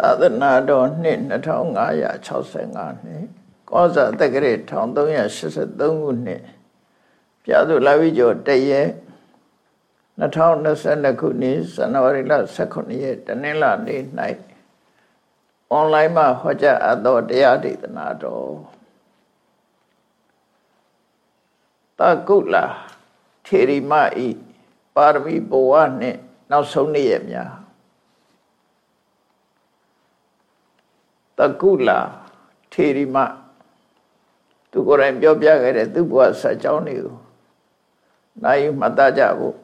သာသနာတော်နှစ်2565နှစ်ကောဇာတက္ကရာ1383ခုနှစ်ပြာသူလာဝိကျော်တရက်2022ခုနှစ်ဇန်နဝါရီလ18ရက်တနင်္လာနေ့၌အွန်လိုင်းမှာဟောကြားအပ်သောတရားဒေသနာတော်တကုလာထေရီမဤပါရမီဘဝနှင့်နောက်ဆုံးနေ့ရက်များ တကုလာထေရီမသူကိုယ်တိုင်ပြောပြခဲ့တဲ့သူ့ဘဝဆက်ကြောင်းတွေကိုနိုင်မှတ်သားကြဖို့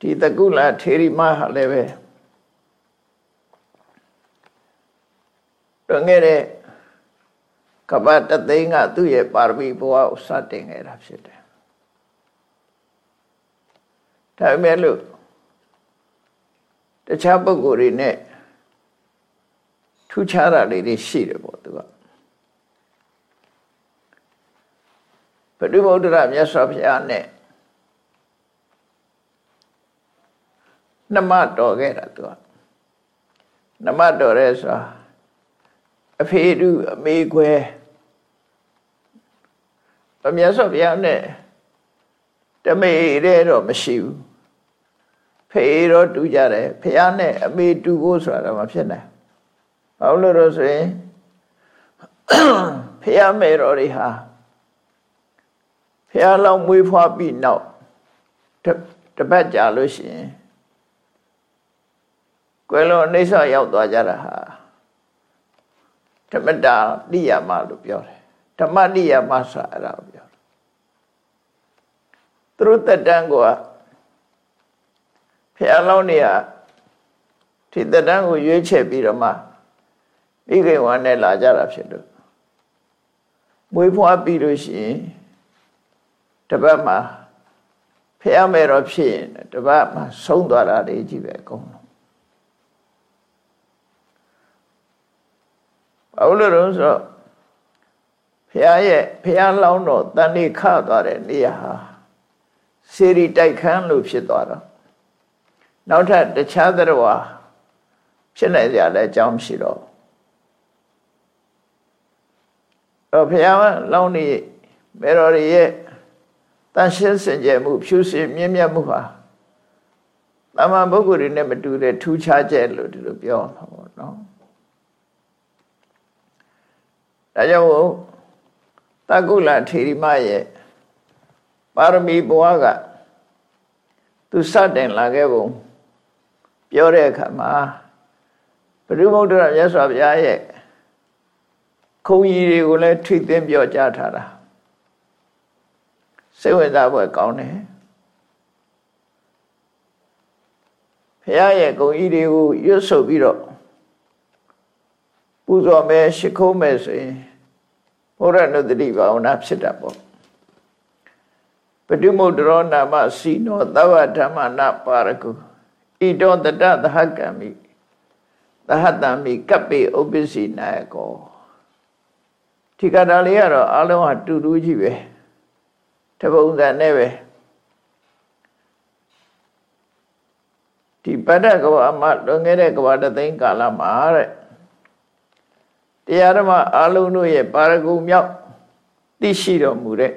ဒီတကုလာထေရီမဟာလည်းပဲတွင်ခဲ့တဲ့ကပ္ပတသိန်းကသူ့ရဲ့ပါရမီဘဝကိုစတင်ခဲ့တာဖြစ်တယ်ဒါပေမဲ့လို့ တခြားပုဂ္ဂိုလ်တွေနဲ့ထူးခြားတာလေးတွေရှိတယ်ပေါ့သူကပရိဗုဒ္ဓရမြတ်စွာဘုရားနဲ့နမတော်ခဲ့တာသူကနမတော်ရဲဆိုတာအဖေတူအမေခွဲအမြတ်စွာဘုရားနဲ့တမေတဲ့တော့မရှိဘူး ဖေတော့တူကြတယ်ဖះနဲ့အမေတူဖို့ဆိုတာတော့မဖြစ်နိုင်ဘာလို့လို့ဆိုရင်ဖះမေတော်တွေဟာဖះလောင်းမွေးဖွားပြီးနောက်တပတ်ကြာလို့ရှိရင်ကွယ်လွန်အိဋ္ဌရောက်သွားကြတာဟာဓမ္မတာတိယမလို့ပြောတယ်ဓမ္မတိယမဆိုအဲ့ဒါကိုပြောတယ်သူတို့တက်တန်းက ဖះလောင်းနေရဒီတတန်းကိုရွေးချယ်ပြီးတော့မှဣဂိဝါနဲ့လာကြတာဖြစ်လို့မွေးဖွားပြီးလို့ရှိရင်တပတ်မှာဖះမယ်တော့ဖြစ်ရင်တပတ်မှာဆုံးသွားတာတွေကြီးပဲအကုန်လုံးဘာလို့လဲဆိုတော့ဖះရဲ့ဖះလောင်းတော့တန်နေခသွားတဲ့နေရာဟာစေရီတိုက်ခန်းလို့ဖြစ်သွားတော့ နောက်ထပ်တခြားသတ္တဝါဖြစ်နိုင်ကြလည်းအကြောင်းမရှိတော့တော့ဘုရားလောင်းနေမေတော်ရရဲ့တန်ရှင်းစင်ကြယ်မှုဖြူစင်မြင့်မြတ်မှုဟာတမန်ပုဂ္ဂိုလ်တွေနဲ့မတူတဲ့ထူးခြားချက်လို့ဒီလိုပြောတာပေါ့နော်ဒါကြောင့်တကုလထေရီမရဲ့ပါရမီဘဝကသူစတင်လာခဲ့ပုံ ပြောတဲ့အခါမှာဘုရုမုဒ္ဒရာမြတ်စွာဘုရားရဲ့ခုံကြီးတွေကိုလည်းထိသိမ်းပြောကြားထားတာစိတ်ဝင်စားဖို့ကောင်းတယ်ဘုရားရဲ့ဂုဏ်ကြီးတွေကိုရွတ်ဆိုပြီးတော့ပူဇော်မယ်ရှိခိုးမယ်ဆိုရင်ဘုရားနုတ္တိဘာဝနာဖြစ်တာပေါ့ပတိမုဒ္ဒရောနာမစီနောသဗ္ဗဓမ္မနာပါရကု ဣတောတတသဟကံမိသဟတံမိကပ္ပေဥပ္ပစီနာယကောဒီကတာလေးကတော့အလုံးဟာတူတူကြီးပဲတပုံစံနဲ့ပဲဒီပဒ္ဒကဘာမလွန်ခဲ့တဲ့ကဘာတသိန်းကာလမှာတဲ့တရားဓမ္မအလုံးတို့ရဲ့ပါရဂုံမြောက်သိရှိတော်မူတဲ့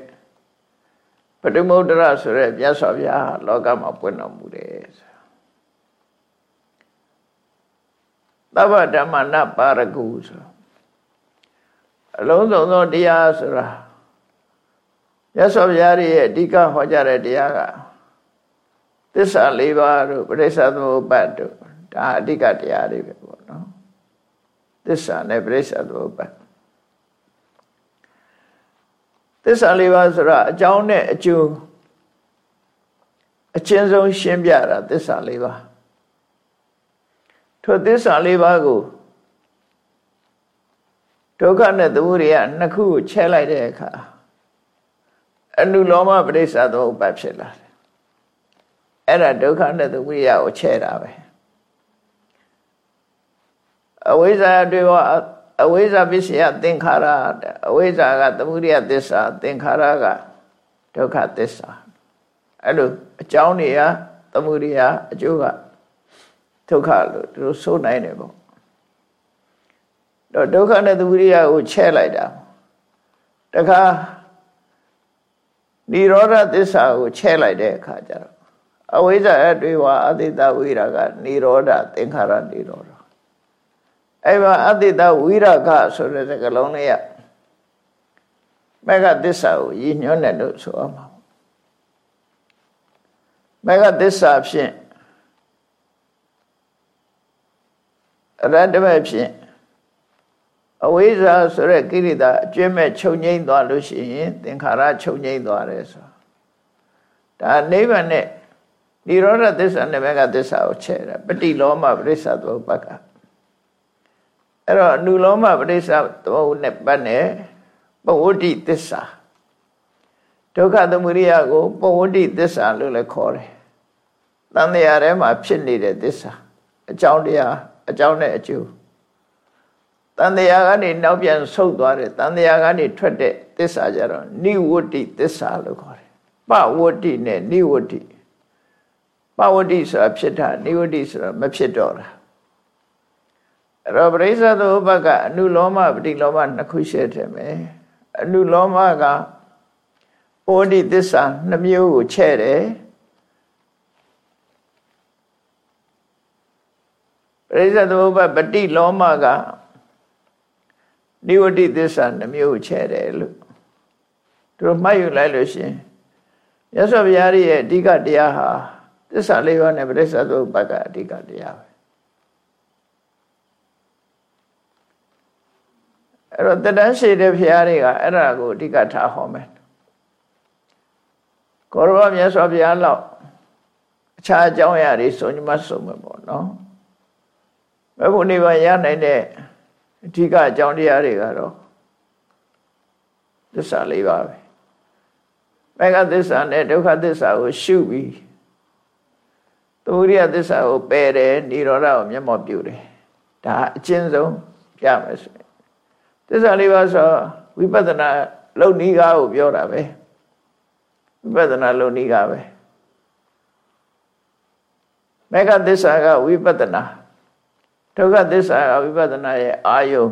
ပထမုဒ္ဒရဆိုတဲ့မြတ်စွာဘုရားလောကမှာပွင့်တော်မူတယ် သဗ္ဗဓမ္မနပါရကုဆိုအလုံးစုံသောတရားဆိုတာရသော်ဗျာရဲ့အဓိကဟောကြားတဲ့တရားကသစ္စာ၄ပါးတို့ပရိစ္ဆသမုပ္ပါဒ်တို့ဒါအဓိကတရားတွေပဲပေါ့နော်သစ္စာနဲ့ပရိစ္ဆသမုပ္ပါဒ်သစ္စာ၄ပါးဆိုတာအကြောင်းနဲ့အကျိုးအချင်းဆုံးရှင်းပြတာသစ္စာ၄ပါး ထိုသစ္စာလေးပါးကိုဒုက္ခနဲ့သမုဒယနှစ်ခုကိုချဲလိုက်တဲ့အခါအနုလောမပရိစ္ဆာသောဥပ္ပဖြစ်လာတယ်အဲ့ဒါဒုက္ခနဲ့သမုဒယကိုချဲတာပဲအဝိဇ္ဇာတွေဘောအဝိဇ္ဇာပစ္စယသင်္ခါရအဝိဇ္ဇာကသမုဒယသစ္စာသင်္ခါရကဒုက္ခသစ္စာအဲ့လိုအကြောင်းတွေကသမုဒယအကျိုးက ဒုက္ခလို့သူတို့ဆိုနိုင်တယ်ပေါ့တော့ဒုက္ခနဲ့သမုဒိယကိုချဲ့လိုက်တာတခါនិရောဓသစ္စာကိုချဲ့လိုက်တဲ့အခါကျတော့အဝိဇ္ဇာအတွေ့ဝအတိတဝိရာကនិရောဓသင်္ခါရនិရောဓအဲ့မှာအတိတဝိရာကဆိုတဲ့စကားလုံးလေးကမေဃသစ္စာကိုရည်ညွှန်းတယ်လို့ဆိုအောင်ပါမေဃသစ္စာဖြင့် ရတ္တမဲ့ဖြင့်အဝိဇ္ဇာဆိုတဲ့ကိရိတာအကျွဲ့မဲ့ချုပ်ငိမ့်သွားလို့ရှိရင်သင်္ခါရချုပ်ငိမ့်သွားတယ်ဆိုဒါနိဗ္ဗာန်နဲ့និရောဓသစ္စာနဲ့မေဃသစ္စာကိုချဲ့တာပฏิလောမပရိစ္ဆသုပ္ပကအဲ့တော့အနုလောမပရိစ္ဆသမုပ္နဲ့ပတ်နဲ့ပဝဋ္ဌိသစ္စာဒုက္ခသမုဒိယကိုပဝဋ္ဌိသစ္စာလို့လည်းခေါ်တယ်တန်တရားထဲမှာဖြစ်နေတဲ့သစ္စာအကြောင်းတရား အကြောင်းနဲ့အကျိုးတန်တရားကနေနောက်ပြန်ဆုတ်သွားတယ်တန်တရားကနေထွက်တဲ့သစ္စာကြတော့နိဝတ္တိသစ္စာလို့ခေါ်တယ်ပဝတ္တိနဲ့နိဝတ္တိပဝတ္တိဆိုတာဖြစ်တာနိဝတ္တိဆိုတာမဖြစ်တော့တာအဲ့တော့ပရိစ္ဆသုဘကအနုလောမပฏิလောမနှစ်ခုရှိတယ်မယ်အနုလောမကဩဒီသစ္စာနှမျိုးကိုချဲ့တယ် ပရိစ္ဆသုဘပฏิလောမကနိဝတိသစ္စာနှမျိုးချဲ့တယ်လို့သူတို့မှတ်ယူလိုက်လို့ရှင်ရသော်ဘုရားရဲ့အဓိကတရားဟာသစ္စာလေးပါးနဲ့ပရိစ္ဆသုဘကအဓိကတရားပဲအဲ့တော့တတန်းရှိတဲ့ဘုရားတွေကအဲ့ဒါကိုအဓိကထားဟောမယ်ကောရဘမြတ်စွာဘုရားလောက်အခြားအကြောင်းအရာတွေဆိုညမဆုံးမယ်ပေါ့နော် ဘယ်ဘုန်နေပါရနိုင်တဲ့အဓိကအကြောင်းတရားတွေကတော့သစ္စာလေးပါပဲမေဃသစ္စာနဲ့ဒုက္ခသစ္စာကိုရှုပြီးသမုဒိယသစ္စာကိုပယ်တယ်និရောဓကိုမျက်မှောက်ပြုတယ်ဒါအကျဉ်းဆုံးပြမယ်ဆိုရင်သစ္စာလေးပါဆိုဝိပဿနာလုံနီးကားကိုပြောတာပဲဝိပဿနာလုံနီးကားပဲမေဃသစ္စာကဝိပဿနာ ဒုက္ခသစ္စာကဝိပဿနာရဲ့အာယုံ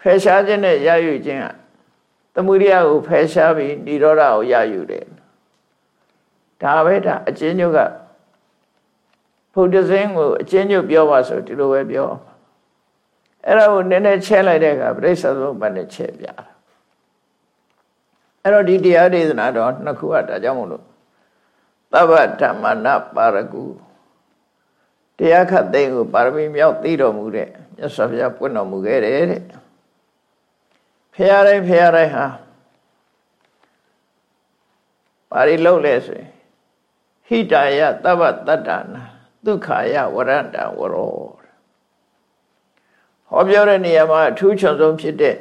ဖယ်ရှားခြင်းနဲ့ရယူခြင်းကသမုဒိယကိုဖယ်ရှားပြီးនិရောဓကိုရယူတယ်ဒါပဲဒါအချင်းညုတ်ကဘုဒ္ဓဇင်းကိုအချင်းညုတ်ပြောပါဆိုဒီလိုပဲပြောအဲ့ဒါကိုနည်းနည်းချဲလိုက်တဲ့အခါပြိဿသမုပ္ပါဒ်နဲ့ချဲပြတာအဲ့တော့ဒီတရားဒေသနာတော့နှစ်ခုကဒါကြောင့်မို့လို့သဗ္ဗဓမ္မနာပါရကု တရားခတ်သိမ်းကိုပါရမီမြောက်သိတော်မူတဲ့မြတ်စွာဘုရားပွင့်တော်မူခဲ့တယ်တဲ့ဖရာတိုင်းဖရာတိုင်းဟာပါရီလုံးလဲဆိုရင်ဟိတယသဗ္ဗတတ္တနာဒုက္ခယဝရန္တဝရောဟောပြောတဲ့နေရာမှာအထူးချွန်ဆုံးဖြစ်တဲ့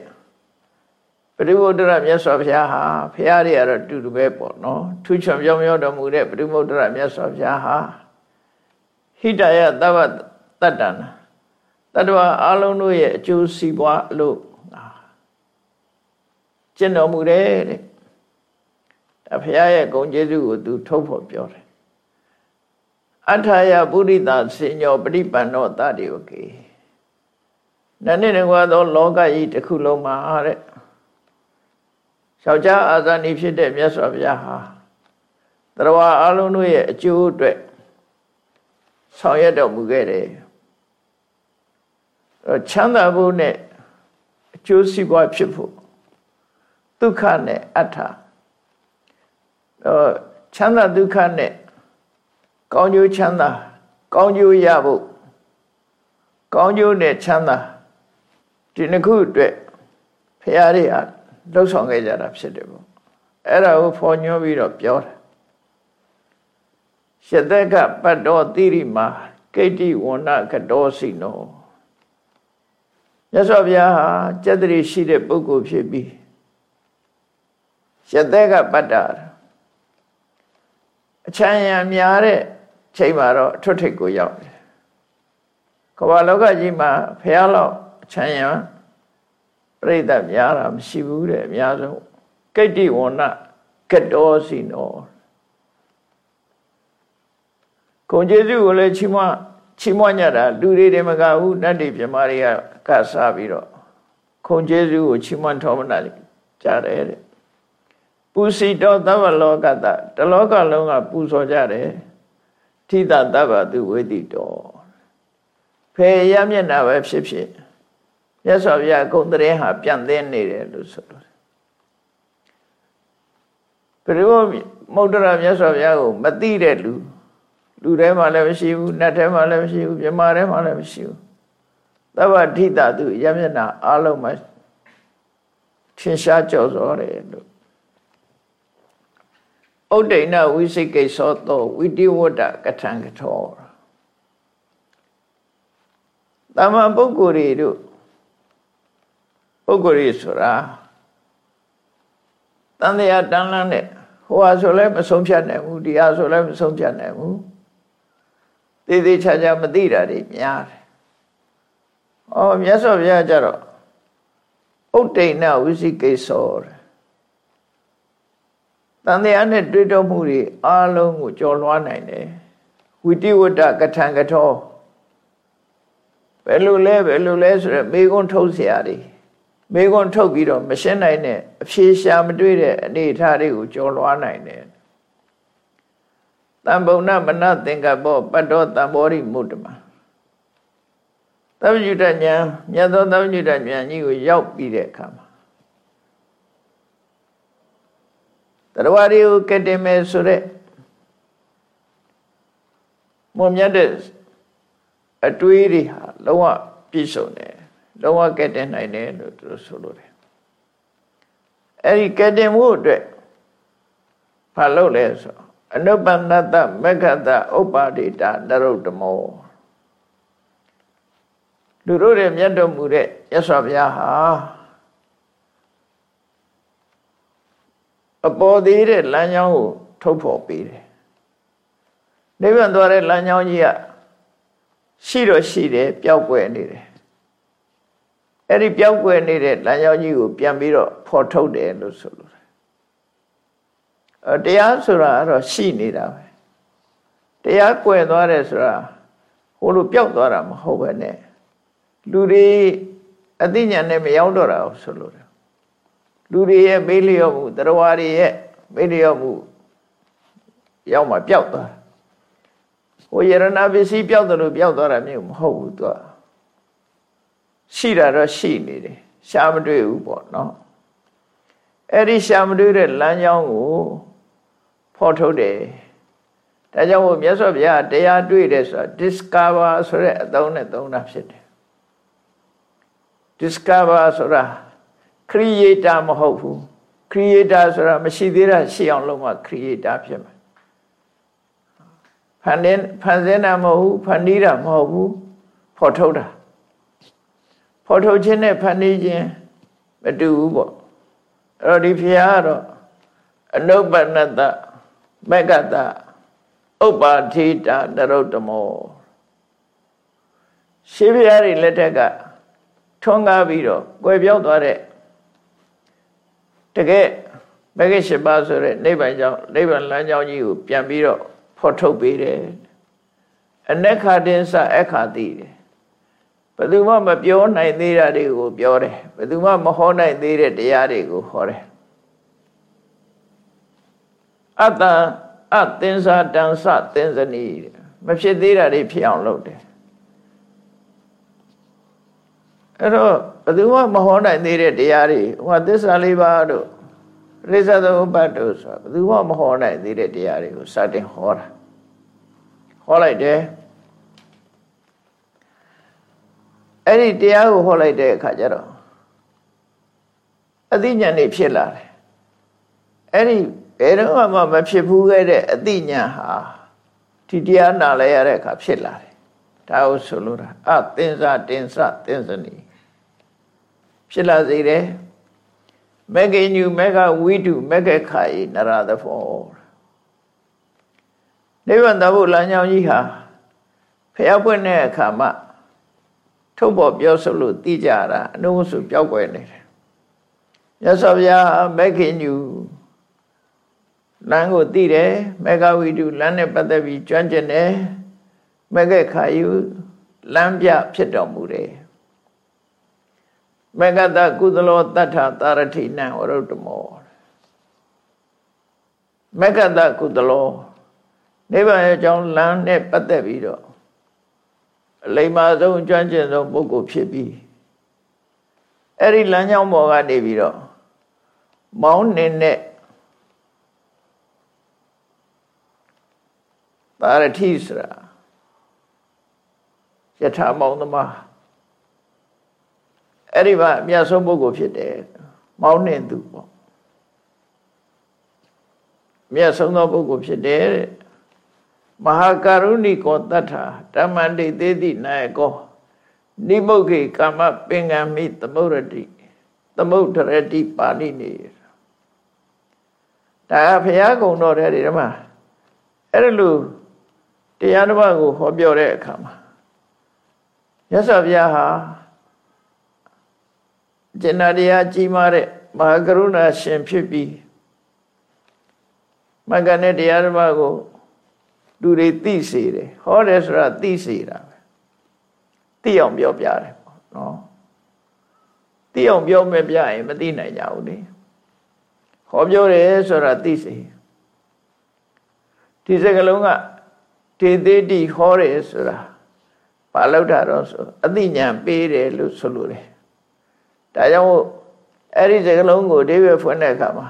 ပရိဘုဒ္ဓရမြတ်စွာဘုရားဟာဖရာတွေကတော့တူတူပဲပေါ့နော်ထူးချွန်ပြောင်းပြောတော်မူတဲ့ပရိဘုဒ္ဓရမြတ်စွာဘုရားဟာ ဟိတယသဗ္ဗတတ္တနာတတ္တဝအလုံးတို့ရဲ့အကျိုးစီးပွားလို့ကျင့်တော်မူတယ်တဲ့ဒါဘုရားရဲ့ဂုဏ်ကျေးဇူးကိုသူထုတ်ဖို့ပြောတယ်အထာယပုရိသစေညောပရိပန္နောတတိဝကေနနေ့တကွာသော လောကကြီးတစ်ခုလုံးမှာတဲ့ယောက်ျားအာဇာနည်ဖြစ်တဲ့မြတ်စွာဘုရားဟာတရားအလုံးတို့ရဲ့အကျိုးအတွက် ဆောင်ရွက်တော်မူခဲ့တယ်ချမ်းသာဖို့နဲ့အကျိုးစီးပွားဖြစ်ဖို့ဒုက္ခနဲ့အတ္ထတော့ချမ်းသာဒုက္ခနဲ့ကောင်းကျိုးချမ်းသာကောင်းကျိုးရဖို့ကောင်းကျိုးနဲ့ချမ်းသာဒီနှစ်ခုအတွက်ဖရာတွေဟာလှုပ်ဆောင်ခဲ့ကြတာဖြစ်တယ်ပေါ့အဲ့ဒါကိုဖော်ညွှန်းပြီးတော့ပြောတယ် ရှတကပတ္တောတိရိမာကိတ္တိဝဏကတောစီနောမြတ်စွာဘုရားဟာစက်တရီရှိတဲ့ပုဂ္ဂိုလ်ဖြစ်ပြီးရှတကပတ္တာအချမ်းရံများတဲ့ချိန်မှာတော့အထွတ်ထိပ်ကိုရောက်တယ်ကမ္ဘာလောကကြီးမှာဖះလောက်အချမ်းရံပြိဿများတာမရှိဘူးတဲ့အများဆုံးကိတ္တိဝဏကတောစီနော ခုံကျေးဇူးကိုလည်းချီးမွမ်းချီးမွမ်းကြတာလူတွေတွေမကဘူးနတ်တွေပြမတွေကကစားပြီးတော့ခုံကျေးဇူးကိုချီးမွမ်းထောမနာကြတယ်တဲ့ပူစီတော်သဗ္ဗလောကတတလောကလုံးကပူဇော်ကြတယ်ထိတသဗ္ဗသူဝေတိတော်ဖေရမျက်နာပဲဖြစ်ဖြစ်မြတ်စွာဘုရားဂုံတရင်ဟာပြန့်သင်းနေတယ်လို့ဆိုလို့ဘယ်လိုမုဒ္ဒရာမြတ်စွာဘုရားကိုမသိတဲ့လူ လူထဲမှာလည်းမရှိဘူးနတ်ထဲမှာလည်းမရှိဘူးမြမထဲမှာလည်းမရှိဘူးသဗ္ဗထိတသူရမျက်နာအလုံးမှာထင်ရှားကြော်စောတယ်လို့ဥဒိဏဝိစိကိသောသောဝိတိဝတ္တကထံကထောတမန်ပုဂ္ဂိုလ်တွေတို့ပုဂ္ဂိုလ်တွေဆိုတာတန်တရားတန်လန်းတဲ့ဟိုဟာဆိုလည်းမဆုံးဖြတ်နိုင်ဘူးဒီဟာဆိုလည်းမဆုံးဖြတ်နိုင်ဘူး သေးသေးချာချာမသိတာတွေများတယ်။အော်မြတ်စွာဘုရားကြတော့ဥဒိဏဝိသိကိသောတဲ့တန်တရားနဲ့တွေ့တော့မှုတွေအားလုံးကိုကြော်လွှားနိုင်တယ်။ဝိတိဝတ္တကထံကထောဘယ်လိုလဲဘယ်လိုလဲဆိုရယ်မေကွန်းထုတ်เสียရတယ်။မေကွန်းထုတ်ပြီးတော့မရှင်းနိုင်တဲ့အဖြေရှာမတွေ့တဲ့အနေအထားတွေကိုကြော်လွှားနိုင်တယ် တံဗုဏမနသင်္ကပ္ပောပတ္တောတံဘောရိမုတ္တမသဗ္ဗညုတဉာဏ်မြတ်သောသဗ္ဗညုတဉာဏ်ကြီးကိုရောက်ပြီးတဲ့အခါမှာတရားတွေကိုကတင်မယ်ဆိုတဲ့မွန်မြတ်တဲ့အတွေးတွေဟာလုံးဝပြည့်စုံတယ်လုံးဝကတင်နိုင်တယ်လို့သူဆိုလိုတယ်အဲ့ဒီကတင်မှုအတွက်ဘာလုပ်လဲဆို အနုပနတမက္ခတဥပ္ပါဒိတာနရုတ္တမောလူတို့ရဲ့မြတ်တော်မူတဲ့ရသော်ဘုရားဟာအပေါ်သေးတဲ့လမ်းကြောင်းကိုထုတ်ဖော်ပေးတယ်နိဗ္ဗာန်သွားတဲ့လမ်းကြောင်းကြီးကရှိတော့ရှိတယ်ပျောက်ကွယ်နေတယ်အဲ့ဒီပျောက်ကွယ်နေတဲ့လမ်းကြောင်းကြီးကိုပြန်ပြီးတော့ဖော်ထုတ်တယ်လို့ဆိုလို့ တရားဆိုတာကတော့ရှိနေတာပဲတရားကွယ်သွားတယ်ဆိုတာဟိုလိုပျောက်သွားတာမဟုတ်ပဲနဲ့လူတွေအသိဉာဏ်နဲ့မရောက်တော့တာဆိုလို့တယ်လူတွေရဲ့မေးလျော့မှုတရားတွေရဲ့မေးလျော့မှုရောက်မှပျောက်သွားဟိုယရဏပစ္စည်းပျောက်တယ်လို့ပျောက်သွားတာမျိုးမဟုတ်ဘူးသူကရှိတာတော့ရှိနေတယ်ရှားမတွေ့ဘူးပေါ့နော်အဲ့ဒီရှားမတွေ့တဲ့လမ်းကြောင်းကို ဖော်ထုတ်တယ်ဒါကြောင့်မို့မြတ်စွာဘုရားတရားတွေ့တယ်ဆိုတာ discover ဆိုတဲ့အသုံးနဲ့သုံးတာဖြစ်တယ် discover ဆိုတာ creator မဟုတ်ဘူး creator ဆိုတာမရှိသေးတာရှိအောင်လုပ်မှ creator ဖြစ်မှာဖန်နေဖန်ဆင်းတာမဟုတ်ဘူးဖန်တီးတာမဟုတ်ဘူးဖော်ထုတ်တာဖော်ထုတ်ခြင်းနဲ့ဖန်တီးခြင်းမတူဘူးပေါ့အဲ့တော့ဒီဖျားကတော့အနုပ္ပနတ္တ မက္ကတဥပ္ပါထိတာနရုတ္တမောရှေးပြားတွေလက်ထက်ကထွန်းကားပြီးတော့ကွယ်ပြောက်သွားတဲ့တကယ်မဂ္ဂရှိပါဆိုတဲ့နိဗ္ဗာန်ကြောင့်နိဗ္ဗာန်လမ်းကြောင်းကြီးကိုပြန်ပြီးတော့ဖော်ထုတ်ပေးတယ်အနက္ခတင်္စအခါတိတယ်ဘယ်သူမှမပြောနိုင်သေးတာတွေကိုပြောတယ်ဘယ်သူမှမဟောနိုင်သေးတဲ့တရားတွေကိုဟောတယ် အတ္တအသင်္စာတံစသင်္ဇနီမဖြစ်သေးတာတွေဖြစ်အောင်လုပ်တယ်အဲ့တော့ဘယ်သူမှမဟောနိုင်သေးတဲ့တရားတွေဟိုသစ္စာလေးပါးတို့ရိဇသုပ္ပတ်တို့ဆိုဘယ်သူမှမဟောနိုင်သေးတဲ့တရားတွေကိုစတင်ဟောတာဟောလိုက်တယ်အဲ့ဒီတရားကိုဟောလိုက်တဲ့အခါကျတော့အသိဉာဏ်တွေဖြစ်လာတယ်အဲ့ဒီ ဘယ်တော့မှမဖြစ်ဘူးခဲ့တဲ့အသိဉာဏ်ဟာဒီတရားနာလဲရတဲ့အခါဖြစ်လာတယ်ဒါကိုဆိုလိုတာအသင်္စတင်္စသင်္စနီဖြစ်လာစေတယ်မဂ္ဂညုမဂ္ဂဝိတုမဂ္ဂခာယနရသဖောနိဗ္ဗာန်တဘုလမ်းကြောင်းကြီးဟာဖျားပွင့်တဲ့အခါမှာထုတ်ပေါ်ပြောဆိုလို့သိကြတာအနုစုပြောက်ွယ်နေတယ်မြတ်စွာဘုရားမဂ္ဂညု လမ်းကိုသိတယ်မေဃဝိတုလမ်းနဲ့ပတ်သက်ပြီးကျွမ်းကျင်တယ်မေဃခာယုလမ်းပြဖြစ်တော်မူတယ်မေဃတကုသလောတတ္ထသာရထိနံဝရုတ္တမောမေဃတကုသလောနိဗ္ဗာန်ရဲ့အကြောင်းလမ်းနဲ့ပတ်သက်ပြီးတော့အလိမ္မာဆုံးကျွမ်းကျင်ဆုံးပုဂ္ဂိုလ်ဖြစ်ပြီးအဲ့ဒီလမ်းကြောင်းပေါ်ကနေပြီးတော့မောင်းနေတဲ့ ပါရတိဆိုတာယထာမောင်းသမားအဲ့ဒီမှာအမြတ်ဆုံးပုဂ္ဂိုလ်ဖြစ်တယ်မောင်းနေသူပေါ့မြတ်ဆုံးသောပုဂ္ဂိုလ်ဖြစ်တယ်တဲ့မဟာကရုဏိကောတတ္ထာဓမ္မန္တိသေတိနာယကောနိမုတ်ခေကာမပင်ကံမိသမုဒ္ဒတိသမုဒ္ဒရတိပါဠိနေဒါကဘုရားကုံတော်တဲ့ဒီမှာအဲ့ဒါလို့ တရားတစ်ပါးကိုဟောပြောတဲ့အခါမှာမြတ်စွာဘုရားဟာကျင်နာတရားကြီးမားတဲ့မဟာကရုဏာရှင်ဖြစ်ပြီးမဂ္ဂနဲ့တရားတစ်ပါးကိုလူတွေသိစေတယ်ဟောတယ်ဆိုတာသိစေတာပဲသိအောင်ပြောပြတယ်ပေါ့နော်သိအောင်ပြောမပြရင်မသိနိုင်ကြဘူးလေဟောပြောတယ်ဆိုတာသိစေဒီစကလုံးက တေသေးတိဟောတယ်ဆိုတာဘာလို့တာတော့ဆိုအသိဉာဏ်ပေးတယ်လို့ဆိုလိုတယ်ဒါကြောင့်အဲ့ဒီစကလုံးကိုအိဗယ်ဖွင့်တဲ့အခါမှာ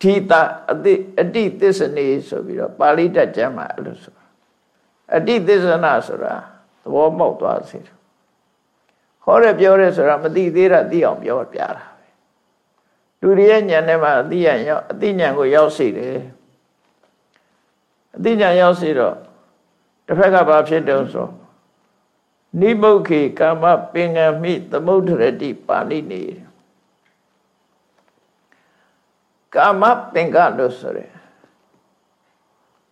ထီတာအတိအတိသစ္စနေဆိုပြီးတော့ပါဠိတက်ကျမ်းမှာအဲ့လိုဆိုတာအတိသစ္စနာဆိုတာသဘောပေါက်သွားစေတယ်ဟောရပြောရဲဆိုတာမသိသေးတာသိအောင်ပြောပြတာပဲလူတွေရဲ့ဉာဏ်ထဲမှာအသိဉာဏ်ရောက်အသိဉာဏ်ကိုရောက်စေတယ် အသိဉာဏ်ရောက်စေတော့တစ်ဖက်ကဘာဖြစ်တုံးဆိုနိဗ္ဗုခေကာမပင်ကံမိသမုဒ္ဒရတိပါဠိနေကာမပင်ကလို့ဆိုရယ်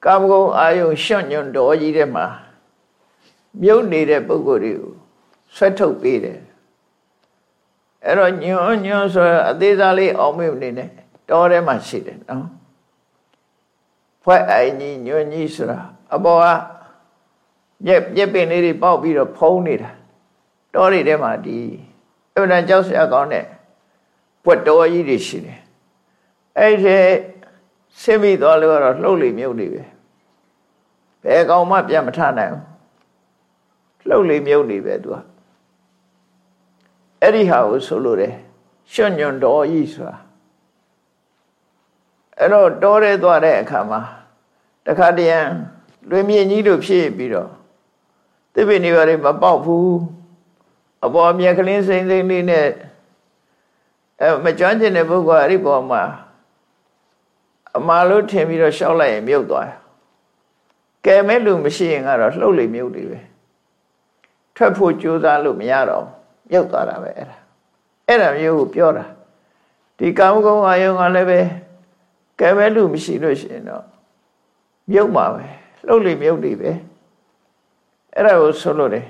ကာမဂုဏ်အာယုံရှွန့်ညွန့်တော်ကြီးတဲ့မှာမြုပ်နေတဲ့ပုဂ္ဂိုလ်တွေကိုဆွဲထုတ်ပေးတယ်အဲ့တော့ညွန့်ညွန့်ဆိုအသေးစားလေးအောင်မေ့နေနဲ့တော်ထဲမှာရှိတယ်နော် ဖွဲ့အိုင်ကြီးညွန့်ကြီးဆိုတာအပေါ်ကမြက်မြက်ပင်လေးတွေပေါက်ပြီးတော့ဖုံးနေတာတောတွေထဲမှာဒီအမှန်ကြောက်စရာကောင်းတဲ့ပွက်တော်ကြီးတွေရှိတယ်အဲ့ဒီဆင်းပြီးသွားလို့ကတော့လှုပ်လေမြုပ်နေပဲဘယ်ကောင်မှပြန်မထနိုင်ဘူးလှုပ်လေမြုပ်နေပဲသူကအဲ့ဒီဟာကိုဆိုလို့တယ်ရွှွညွန်တော်ကြီးဆိုတာ အဲ့တော့တောရဲသွားတဲ့အခါမှာတခါတည်းလွင်မြင့်ကြီးတို့ဖြစ်ပြီးတော့သစ်ပင်တွေဘာတွေမပေါက်ဘူးအပေါ်မြက်ကလင်းစိမ့်စိမ့်လေးနဲ့အဲမကြွန့်ကျင်တဲ့ပုဂ္ဂိုလ်အဲ့ဒီပေါ်မှာအမာလို့ထင်ပြီးတော့ရှောက်လိုက်ရင်မြုပ်သွားတယ်ကဲမဲ့လူမရှိရင်ကတော့လှုပ်လေမြုပ်တယ်ပဲထွက်ဖို့ကြိုးစားလို့မရတော့မြုပ်သွားတာပဲအဲ့ဒါအဲ့ဒါမျိုးကိုပြောတာဒီကာမဂုဏ်အာယုံကလည်းပဲ ကဲမဲ့လူမရှိလို့ရှိရင်တော့မြုပ်မှာပဲလှုပ်လေမြုပ်တယ်ပဲအဲ့ဒါကိုဆိုလို့တယ်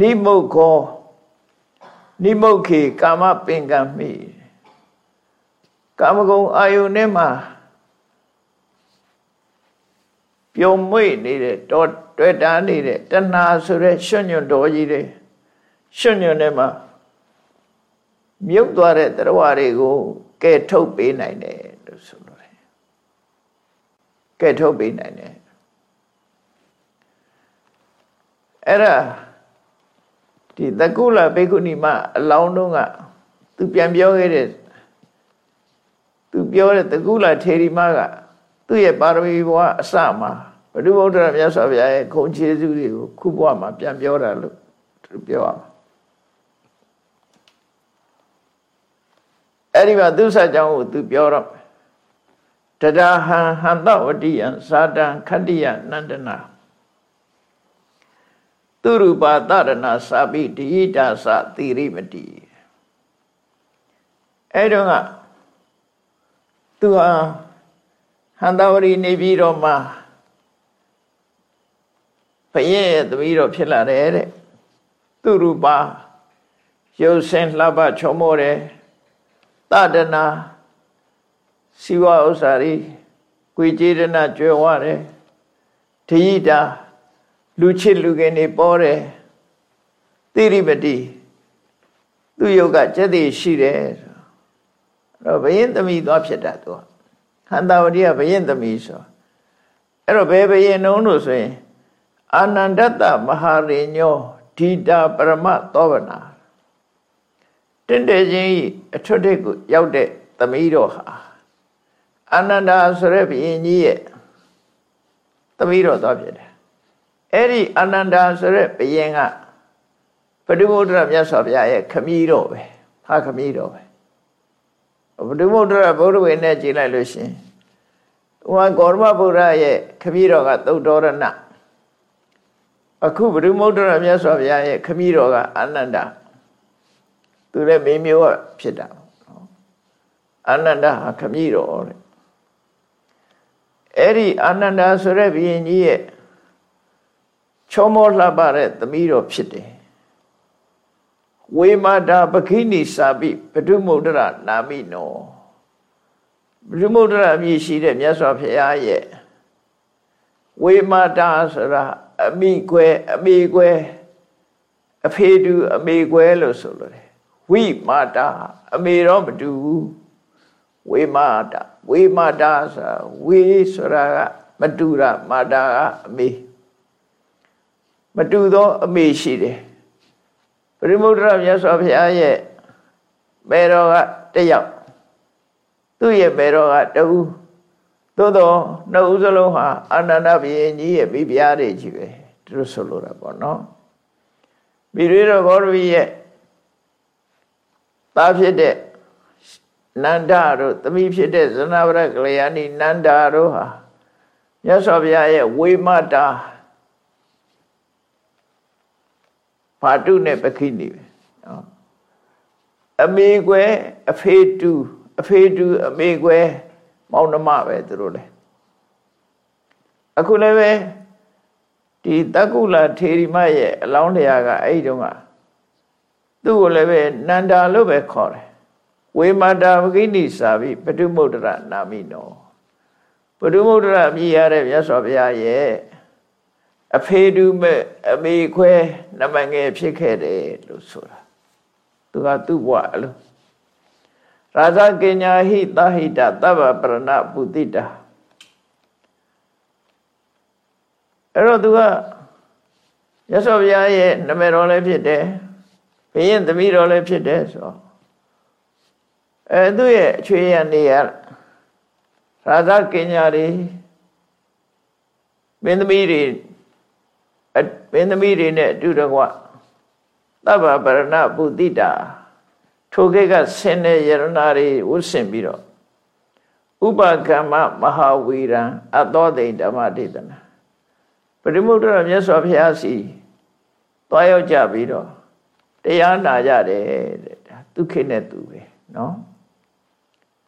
နိမုတ်ခောနိမုတ်ခေကာမပင်ကံမိကာမဂုဏ်အာယုန်ထဲမှာပြုံမွေ့နေတဲ့တောတွေ့တာနေတဲ့တဏှာဆိုတဲ့ရွှွညွန့်တော်ကြီးတွေရွှွညွန့်ထဲမှာမြုပ်သွားတဲ့တရားတွေကိုကဲထုတ်ပေးနိုင်တယ်လို့ဆိုလို့တယ် ကဲထုတ်ပေးနိုင်တယ်အဲ့ဒါဒီတကုလဘေကုဏီမအလောင်းတော့ကသူပြန်ပြောခဲ့တဲ့သူပြောတဲ့တကုလထေရီမကသူ့ရဲ့ပါရမီဘဝအစမှာဘုဒ္ဓဘုရားမြတ်စွာဘုရားရဲ့ခုံခြေစုတွေကိုခုဘဝမှာပြန်ပြောတာလို့သူပြောရမှာအဲ့ဒီမှာသူ့စာကြောင်းကိုသူပြောတော့ တဒါဟံဟန္တဝတိယံသာတံခတ္တိယနန္ဒနာသူရူပသရဏစာပိတိတာသတိရိမတိအဲ့တော့ကသူဟာဟန္တဝရီနေပြီးတော့မှဘယင်းရဲ့သမီးတော်ဖြစ်လာတယ်တဲ့သူရူပရုပ်ဆင်းလှပချောမောတယ်တဒနာ စီဝဥစ္စာတွေကိုကြည်ရနာကြွယ်ဝတယ်တယိတာလူချစ်လူငယ်နေပေါ်တယ်တိရိပတိသူ့ယုတ်ကကျက်တည်ရှိတယ်အဲ့တော့ဘယင်းသမီးသွားဖြစ်တာသူဟန္တာဝတိကဘယင်းသမီးဆိုအဲ့တော့ဘယ်ဘယင်းနှုံးလို့ဆိုရင်အာနန္ဒတမဟာရိညောဒိတာပရမသောဗနာတင့်တယ်ချင်းအထွတ်ထိပ်ကိုရောက်တဲ့သမီးတော်ဟာ အာနန္ဒာဆိုတဲ့ဘုရင်ကြီးရဲ့သမီးတော်သွားဖြစ်တယ်အဲ့ဒီအာနန္ဒာဆိုတဲ့ဘုရင်ကပဋိမုဒ္ဒရမြတ်စွာဘုရားရဲ့ခမည်းတော်ပဲဖခမည်းတော်ပဲပဋိမုဒ္ဒရဘုရားဝေနဲ့ကြည်လိုက်လို့ရှင်ဟိုကဂေါရမဗုဒ္ဓရဲ့ခမည်းတော်ကသုတ်တော်ရဏအခုပရိမုဒ္ဒရမြတ်စွာဘုရားရဲ့ခမည်းတော်ကအာနန္ဒာသူလည်းမေမျိုးကဖြစ်တာနော်အာနန္ဒာဟာခမည်းတော်တဲ့ အဲ့ဒီအာနန္ဒာဆိုတဲ့ဘုရင်ကြီးရဲ့ချောမောလှပတဲ့သမီးတော်ဖြစ်တယ်ဝေမာတာပခိနိစာပိပတုမုဒ္ဒရနာမိနောပတုမုဒ္ဒရအမည်ရှိတဲ့မြတ်စွာဘုရားရဲ့ဝေမာတာဆိုတာအမိကွဲအမိကွဲအဖေတူအမေကွဲလို့ဆိုလို့တယ်ဝိမာတာအမေတော့မတူဘူးဝေမာတာ ဝေမာတာဆိုဝေဆိုတာကမတူတာမာတာကအမေမတူသောအမေရှိတယ်ပရိမုဒ္ဒရမြတ်စွာဘုရားရဲ့မေတော်ကတယောက်သူ့ရဲ့မေတော်ကတူသို့တော့နှစ်ဦးစလုံးဟာအာနန္ဒဘုရင်ကြီးရဲ့မိဖုရားတွေကြီးပဲသူတို့ဆိုလိုတာပေါ့နော်မိရိတော်ဂေါရဝီရဲ့သားဖြစ်တဲ့ နန္ဒတို့သမီးဖြစ်တဲ့ဇနဝရကလျာဏီနန္ဒတို့ဟာမြတ်စွာဘုရားရဲ့ဝေမတာဘာတုနဲ့ပခိနေပဲနော်အမေကွယ်အဖေတူအဖေတူအမေကွယ်မောင်နှမပဲသူတို့လေအခုလည်းပဲဒီတက္ကုလထေရီမရဲ့အလောင်းတရားကအဲ့ဒီတုန်းကသူ့ကိုလည်းပဲနန္ဒာလို့ပဲခေါ်တယ် ဝေမာတာပကိနိစာပိပတုမုဒ္ဒရနာမိနောပတုမုဒ္ဒရမြည်ရတဲ့မြတ်စွာဘုရားရဲ့အဖေတူမဲ့အမေခွဲနမငယ်ဖြစ်ခဲ့တယ်လို့ဆိုတာသူကသူ့ဘဝအလိုရာဇကညာဟိသဟိတသဗ္ဗပရဏပုတိတာအဲ့တော့သူကရသော်ဘုရားရဲ့နမေတော်လည်းဖြစ်တယ်ဘုရင်သမီးတော်လည်းဖြစ်တယ်ဆို အဲသူ့ရဲ့အချွေရနေရရာဇကညာတွေမင်းသမီးတွေမင်းသမီးတွေနဲ့အတူတကွသဗ္ဗပရဏပုတိတာထိုခေတ်ကဆင်းတဲ့ယရနာတွေဝတ်ဆင်ပြီးတော့ဥပကမ္မမဟာဝီရံအသောတိဓမ္မဒေသနာပရိမုဒ္ဒရမြတ်စွာဘုရားစီသွားရောက်ကြပြီးတော့တရားနာကြတယ်တဲ့ဒုက္ခနဲ့သူပဲနော်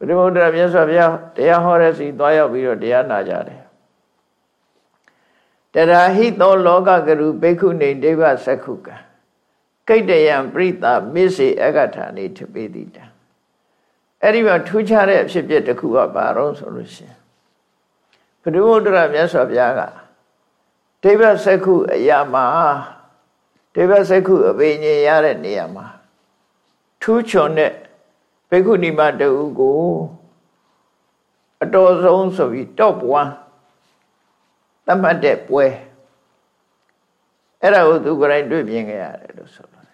ပရိမုဒ္ဒရမြတ်စွာဘုရားတရားဟောတဲ့စီသွားရောက်ပြီးတော့တရားနာကြတယ်တရာဟိသောလောကကရုဘိက္ခုနေဒိဗ္ဗသက္ခုကံကိတ္တယံပရိသမစ္စေအကထာနေထပေတိတံအဲ့ဒီမှာထူးခြားတဲ့အဖြစ်အပျက်တစ်ခုကဘာတော့ဆိုလို့ရှင်ဘုဒ္ဓဝတ္တရမြတ်စွာဘုရားကဒိဗ္ဗစက္ခုအရာမှာဒိဗ္ဗစက္ခုအဘိညာရတဲ့နေရာမှာထူးချွန်တဲ့ ဘိက္ခုနီမတူကိုအတော်ဆုံးဆိုပြီး top 1သတ်မှတ်တဲ့ပွဲအဲ့ဒါကိုသူကိုယ်တိုင်တွေ့မြင်ခဲ့ရတယ်လို့ဆိုလို့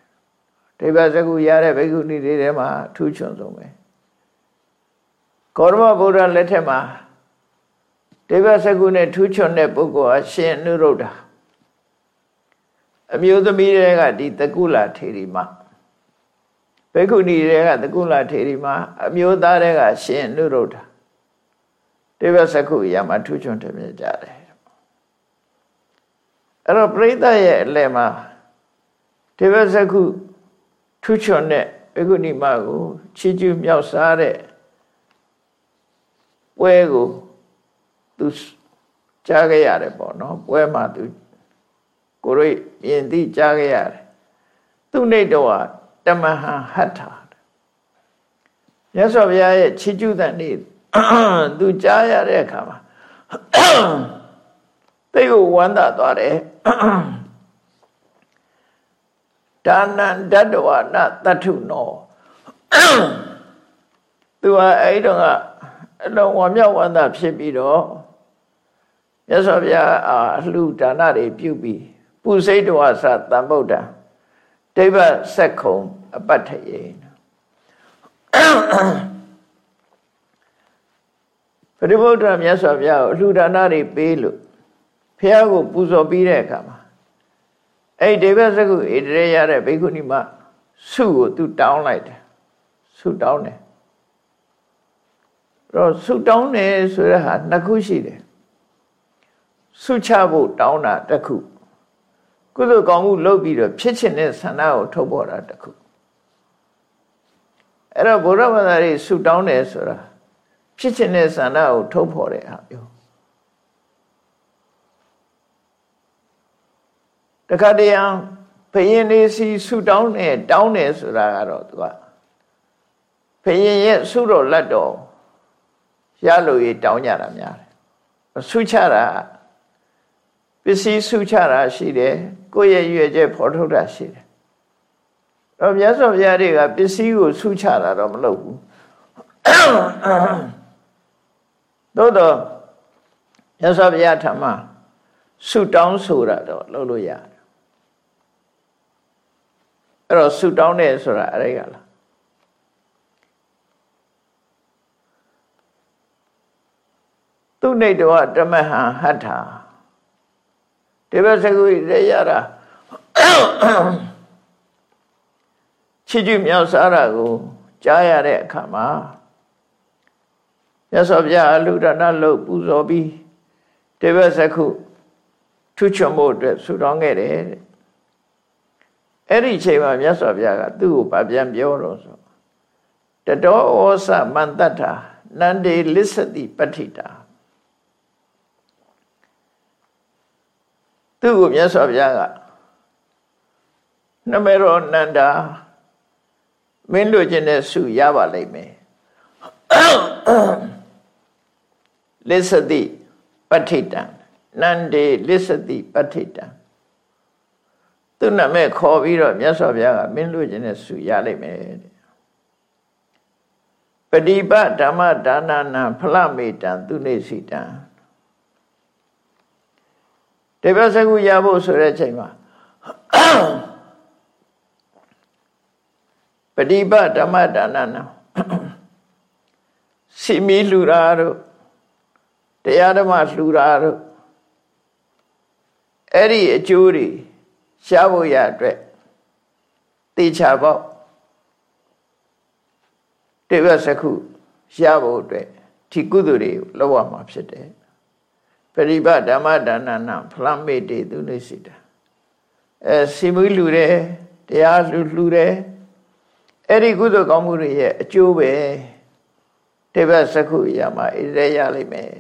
ဒိဗ္ဗစကုရတဲ့ဘိက္ခုနီတွေထဲမှာထူးချွန်ဆုံးပဲကောရမဗုဒ္ဓလက်ထက်မှာဒိဗ္ဗစကုနဲ့ထူးချွန်တဲ့ပုဂ္ဂိုလ်ဟာရှင်အနုရုဒ္ဓအမျိုးသမီးတွေကဒီတကုလထေရီမ ဘိက္ခုနီတွေကတကုလထေရီမအမျိုးသားတွေကရှင်အနုရုဒ္ဓဒိဗ္ဗစကုရမှာထူးချွန်တယ်မြင်ကြတယ်အဲ့တော့ပြိဿရဲ့အလယ်မှာဒေဝဇကုထူးချွန်တဲ့ဘေကုဏီမကိုချီးကျူးမြောက်စားတဲ့ပွဲကိုသူကြားခဲ့ရတယ်ပေါ့နော်ပွဲမှာသူကိုရိမြင်သိကြားခဲ့ရတယ်သူနေတော့ တမဟံဟတ်တာမြတ်စွာဘုရားရဲ့ချီးကျူးတဲ့နေ့သူကြားရတဲ့အခါမှာသိကိုဝမ်းသာသွားတယ်ဒါနံတတဝနတထုနောသူကအဲ့တော့ကအလုံးဝမြောက်ဝမ်းသာဖြစ်ပြီးတော့မြတ်စွာဘုရားအလှူဒါနတွေပြုပြီးပုစိတ်တဝသတံဗုဒ္ဓဒိဗ္ဗဆက်ခုံ အပတ္ထယေပရိဗုဒ္ဓမြတ်စွာဘုရားကိုအလှူဒါနတွေပေးလို့ဘုရားကိုပူဇော်ပြီးတဲ့အခါမှာအဲ့ဒီဘက်စကုဣတရေရတဲ့ဘိက္ခုနီမဆုကိုသူတောင်းလိုက်တယ်ဆုတောင်းတယ်တော့ဆုတောင်းတယ်ဆိုတဲ့ဟာနှစ်ခုရှိတယ်ဆုချဖို့တောင်းတာတစ်ခု ကုသိုလ်ကောင်းမှုလုပ်ပြီးတော့ဖြစ်ချင်တဲ့ဆန္ဒကိုထုတ်ပေါ်တာတစ်ခု အဲ့တော့ဘုရားဘာသာရေးဆုတောင်းတယ်ဆိုတာဖြစ်ချင်တဲ့ဆန္ဒကိုထုတ်ပေါ်တဲ့ဟာမျိုးတခါတည်းအောင်ဘယင်းလေးစီဆုတောင်းတယ်တောင်းတယ်ဆိုတာကတော့သူကဘယင်းရဲ့ဆုတော်လက်တော်ရလို့ရတောင်းကြတာများတယ်ဆုချတာပစ္စည်းဆုချတာရှိတယ်ကိုယ့်ရဲ့ရွယ်ချက်ဖော်ထုတ်တာရှိတယ် တော့မြတ်စွာဘုရားတွေကပစ္စည်းကိုဆုချတာတော့မလုပ်ဘူးသို့တော့မြတ်စွာဘုရားထံမှာဆုတောင်းဆိုတာတော့လုပ်လို့ရတယ်အဲ့တော့ဆူတောင်းတယ်ဆိုတာအဲ့ဒါကလားသူနေတော့တမဟံဟတ္ထာဒီဘက်စကူရေရတာ ချစ်ကြည်မြောက်စားတာကိုကြားရတဲ့အခါမှာမြတ်စွာဘုရားအလူဒနာလို့ပူဇော်ပြီးဒီဘက်စကုထုချွတ်ဖို့အတွက်ဆူတောင်းခဲ့တယ်တဲ့အဲ့ဒီအချိန်မှာမြတ်စွာဘုရားကသူ့ကိုဗာပြန်ပြောတော့ဆိုတတောဩစမန္တထာနန္ဒေလစ္စတိပဋ္ဌိတာသူ့ကိုမြတ်စွာဘုရားကနမေရောနန္ဒာ မင်းတို့ခြင်းနဲ့ဆုရပါလိမ့်မယ်လစ္စတိပဋ္ဌိတံနန္ဒေလစ္စတိပဋ္ဌိတံသူ့နာမည်ခေါ်ပြီးတော့မြတ်စွာဘုရားကမင်းလို့ခြင်းနဲ့ဆုရလိမ့်မယ်တဲ့ပฏิပတ်ဓမ္မဒါနနာဖလမေတံသူနေစီတံတေဘစကုရဖို့ဆိုတဲ့ချိန်မှာ ပฏิပတ်ဓမ္မဒါနနာစီမီလူရာတို့တရားဓမ္မလူရာတို့အဲ့ဒီအကျိုးတွေရှားဖို့ရအတွက်တေချာပေါ့တေဝစခုရှားဖို့အတွက်ဒီကုသိုလ်တွေလောက်ရမှာဖြစ်တယ်ပရိပဓမ္မဒါနနာဖလမေတေသူနေစီတာအဲစီမွေးလူတယ်တရားလူလူတယ် အဲ့ဒီကုသိုလ်ကောင်းမှုတွေရဲ့အကျိုးပဲတေဝစခုရမှာဣရေရလိမ့်မယ်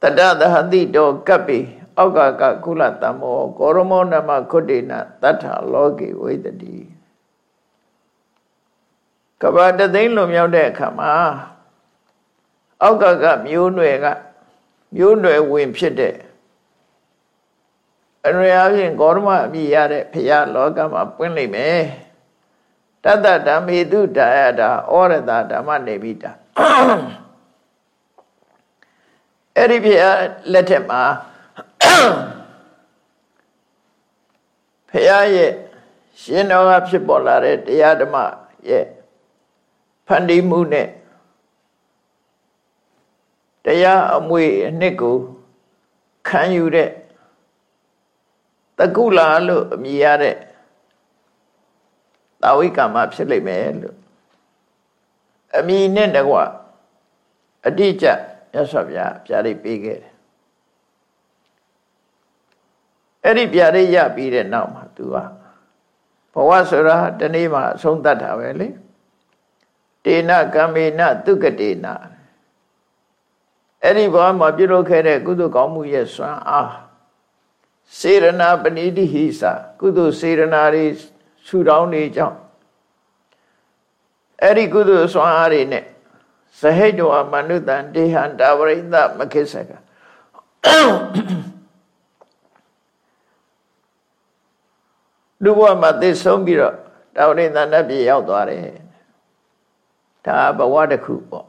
တတသဟတိတောကပ္ပိအောက်ကကကုလတမောကောရမောနမခုတ္တေနတတ္ထလောကေဝိတတိကဘာတသိန်းလွန်မြောက်တဲ့အခါမှာအောက်ကကမျိုးနွယ်ကမျိုးနွယ်ဝင်ဖြစ်တဲ့ အရွယ်အချင်းဂေါရမအမိရတဲ့ဖရာလောကမှာပွင့်လိမ့်မယ်တတ္တဓမ္မေတုတာယတာဩရတာဓမ္မနေမိတာအဲ့ဒီဖရာလက်ထက်မှာဖရာရဲ့ရှင်တော်ကဖြစ်ပေါ်လာတဲ့တရားဓမ္မရဲ့ဖန်တီးမှုနဲ့တရားအမွေအနှစ်ကိုခံယူတဲ့ တကုလာလို့အမည်ရတဲ့တာဝိကမ္မဖြစ်လိမ့်မယ်လို့အမည်နဲ့တကွအတိအကျမြတ်စွာဘုရားပြားလေးပေးခဲ့တယ်အဲ့ဒီပြာရိရပြီးတဲ့နောက်မှာ तू ကဘဝဆိုတာတနေ့မှအဆုံးသတ်တာပဲလေတေနကမ္မေနတုကတေနအဲ့ဒီဘဝမှာပြုလုပ်ခဲ့တဲ့ကုသိုလ်ကောင်းမှုရဲ့စွမ်းအား စေရနာပဏိတိဟိစာကုသိုလ်စေရနာတွေဆူတောင်းနေကြောင်းအဲ့ဒီကုသိုလ်စွမ်းအားတွေနဲ့ဇဟိတဝမနုတံတေဟံတာဝရိဒမခိစကလူဘဝမှာသိဆုံးပြီးတော့တာဝရိဒနတ်ပြည်ရောက်သွားတယ်ဒါဘဝတစ်ခုပေါ့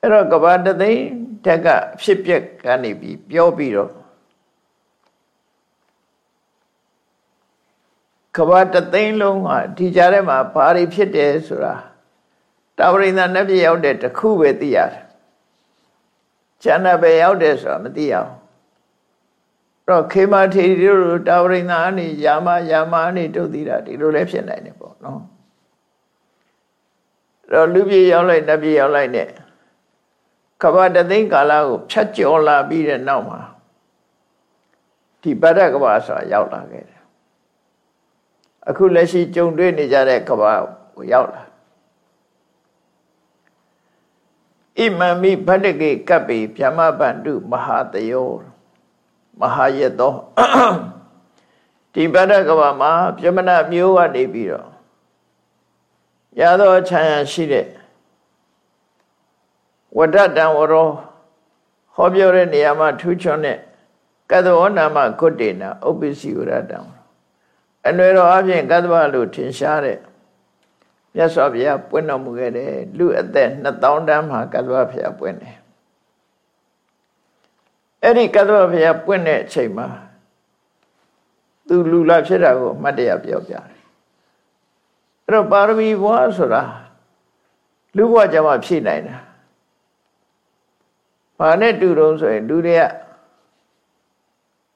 အဲ့တော့ကဘာတသိန်း တက်ကဖြစ်ပျက်ကနေပြီးပြောပြီးတော့ကဘာတသိန်းလုံးဟာဒီကြားထဲမှာဘာတွေဖြစ်တယ်ဆိုတာတာဝရိန္ဒနတ်ပြည်ရောက်တဲ့တခုပဲသိရတယ်။ကျန်တဲ့ပဲရောက်တယ်ဆိုတာမသိအောင်။တော့ခေမထေရီတို့တာဝရိန္ဒအနေယာမယာမအနေတို့သိတာဒီလိုလည်းဖြစ်နိုင်တယ်ပေါ့နော်။တော့လူပြည်ရောက်လိုက်နတ်ပြည်ရောက်လိုက်နဲ့ ကဘာတသိန်းကာလကိုဖြတ်ကျော်လာပြီးတဲ့နောက်မှာဒီဗဒ္ဒကဘာဆိုတာရောက်လာခဲ့တယ်အခုလက်ရှိကြုံတွေ့နေကြတဲ့ကဘာကိုရောက်လာဣမံမိဗတ္တကေကပ္ပိဗျမဗန္တုမဟာတယောမဟာယတောဒီဗတ္တကဘာမှာပြမနာမျိုးကနေပြီးတော့ရသောခြံရရှိတဲ့ ဝဒတံဝရောဟောပြောတဲ့နေရာမှာထူးချွန်တဲ့ကသဝနာမကုတ္တေနဥပ္ပစီဝရတံအနွယ်တော်အပြင်ကတ္တဗလို့ထင်ရှားတဲ့မြတ်စွာဘုရားပွင့်တော်မူခဲ့တယ်လူအသက်2000တန်းမှာကတ္တဗဘုရားပွင့်တယ်အဲ့ဒီကတ္တဗဘုရားပွင့်တဲ့အချိန်မှာသူလူလာဖြစ်တာကိုအမှတ်တရပြောပြတယ်အဲ့တော့ပါရမီဘဝဆိုတာလူဘဝကြမှာဖြည့်နိုင်တာ ဘာနဲ့တူတုံးဆိုရင်လူတွေက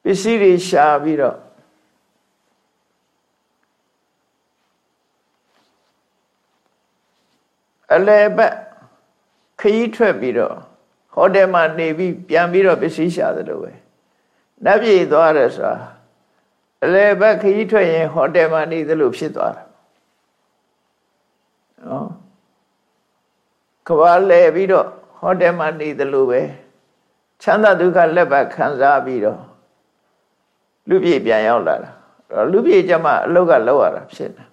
ပစ္စည်းတွေရှာပြီးတော့အလဲဘက်ခရီးထွက်ပြီးတော့ဟိုတယ်မှာနေပြီးပြန်ပြီးတော့ပစ္စည်းရှာတယ်လို့ပဲနတ်ပြည်သွားတယ်ဆိုတာအလဲဘက်ခရီးထွက်ရင်ဟိုတယ်မှာနေသလိုဖြစ်သွားတာနော်ကဘာလဲပြီးတော့ ဟိုတယ်မှာနေသလိုပဲချမ်းသာဒုက္ခလက်ပတ်ခံစားပြီးတော့လူပြည်ပြန်ရောက်လာတာလူပြည်ကျမှအလုတ်ကလောက်ရတာဖြစ်နေ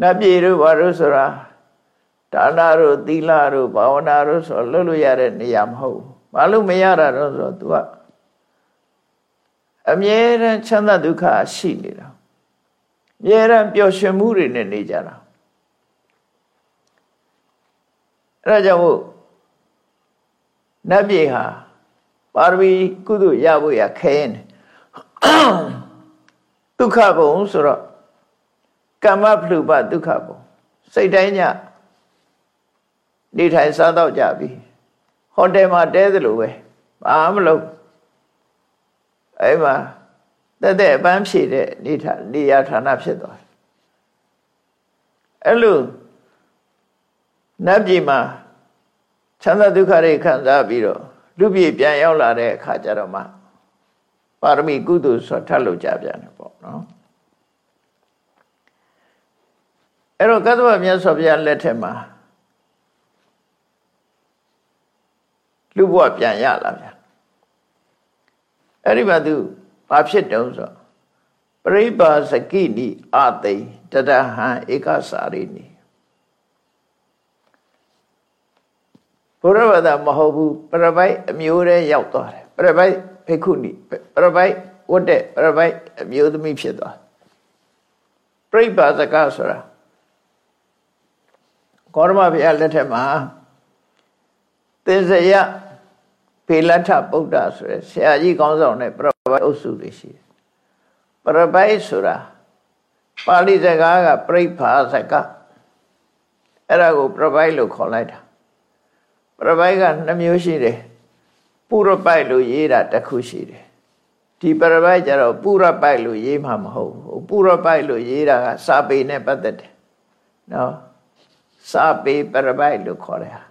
နတ်ပြည်တို့ဘာလို့ဆိုတာဒါနတို့သီလတို့ဘာဝနာတို့ဆိုလွတ်လို့ရတဲ့နေရာမဟုတ်ဘူးဘာလို့မရတာတော့ဆိုတော့ तू ကအမြဲတမ်းချမ်းသာဒုက္ခရှိနေတာအမြဲတမ်းပျော်ရွှင်မှုတွေနဲ့နေကြတာအဲဒါကြောင့်မို့ နတ်ပြည်ဟာပါရမီကုသိုလ်ရဖို့ရခဲရင်ဒုက္ခဘုံဆိုတော့ကမ္မဖလူပဒုက္ခဘုံစိတ်တိုင်းညနေထိုင်စားတော့ကြပြီဟိုတယ်မှာတဲသလိုပဲဘာမလုပ်အဲ့မှာတက်တဲ့အပန်းဖြည့်တဲ့နေထနေရာဌာနဖြစ်သွားတယ်အဲ့လိုနတ်ပြည်မှာ ချမ်းသာဒုက္ခတွေခံစားပြီးတော့လူပြည်ပြန်ရောက်လာတဲ့အခါကျတော့မှပါရမီကုသိုလ်ဆိုထပ်လို့ကြပြန်တယ်ပေါ့နော်အဲ့တော့ကသဗ္ဗမြတ်စွာဘုရားလက်ထက်မှာလူဘဝပြန်ရလာဗျာအဲ့ဒီမှာသူဘာဖြစ်တုံးဆိုပရိပါစကိနိအသိတတဟံဧကစာရိနိ ဘုရားဘာသာမဟုတ်ဘူးပရပိုက်အမျိုးတည်းရောက်သွားတယ်ပရပိုက်ဖိက္ခုနိပရပိုက်ဝတ်တဲ့ပရပိုက်အမျိုးသမီးဖြစ်သွားပရိပါစကဆိုတာကောရမဘုရားလက်ထက်မှာသင်္ဇယဖေလထဗုဒ္ဓဆိုရယ်ဆရာကြီးကောင်းဆောင်တဲ့ပရပိုက်အုပ်စုတွေရှိတယ်ပရပိုက်ဆိုတာပါဠိစကားကပြိဖာစကအဲ့ဒါကိုပရပိုက်လို့ခေါ်လိုက်တာပ ရပိုက်က2မျိုးရှိတယ်ပုရပိုက်လို့ရေးတာတစ်ခုရှိတယ်ဒီပရပိုက်ကျတော့ပုရပိုက်လို့ရေးမှာမဟုတ်ဘူးပုရပိုက်လို့ရေးတာကစာပေနဲ့ပတ်သက်တယ်နော်စာပေပရပိုက်လို့ခေါ်တယ်ဟာ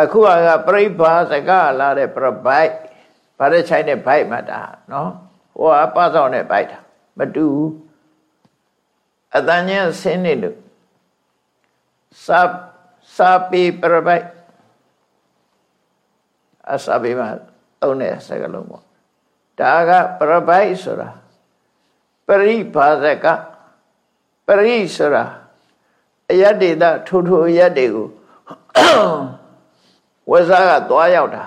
အခုကပြိဘာစကားလာတဲ့ပြဘိုက်ဗါတဲ့ချိုင်းတဲ့ဘိုက်မှတာနော်ဟိုကပဆောင်တဲ့ဘိုက်တာမတူဘူးအတန်ညဆင်းနေလို့စာ စာပေပြဘိုက်အစာပေမှာသုံးတဲ့စကားလုံးပေါ့ဒါကပြဘိုက်ဆိုတာပရိဘာဇကပရိဆိုတာအယတ္တေတထိုထိုအယတ္တေကိုဝဇာကသွားရောက်တာ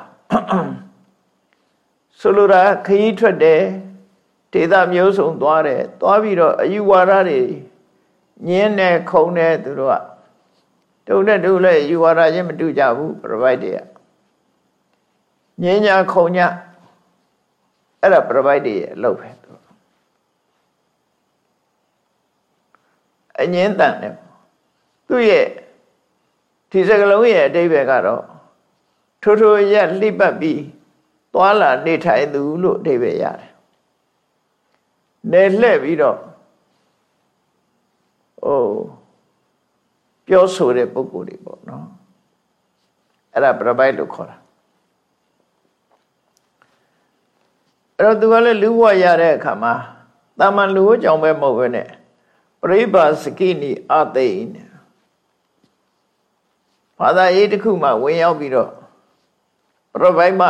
ဆိုလိုတာခရီးထွက်တယ်ဒေသမျိုးစုံသွားတယ်သွားပြီးတော့အယူဝါဒတွေညင်းတယ်ခုံတယ်သူတို့က တုံနဲ့တူလည်းယူဝါဒချင်းမတူကြဘူးပြပိုက်တွေကညင်းညာခုံညာအဲ့ဒါပြပိုက်တွေရဲ့အလုပ်ပဲသူအငင်းတန်တယ်သူ့ရဲ့ဒီစကလုံးရဲ့အတိပ္ပယ်ကတော့ထိုးထိုးရက်လှိပတ်ပြီးသွာလာနေထိုင်သူလို့အတိပ္ပယ်ရတယ်နေလှဲ့ပြီးတော့ဟို ပြောဆိုတဲ့ပုဂ္ဂိုလ်တွေပေါ့နော်အဲ့ဒါပြပိုက်လို့ခေါ်တာအဲ့တော့သူကလည်းလူဘဝရတဲ့အခါမှာတာမန်လူ့ကြောင့်ပဲမဟုတ်ဘဲနဲ့ပရိပါစကိနိအသိနေဘာသာရေးတစ်ခုမှဝင်ရောက်ပြီးတော့ပြပိုက်မှ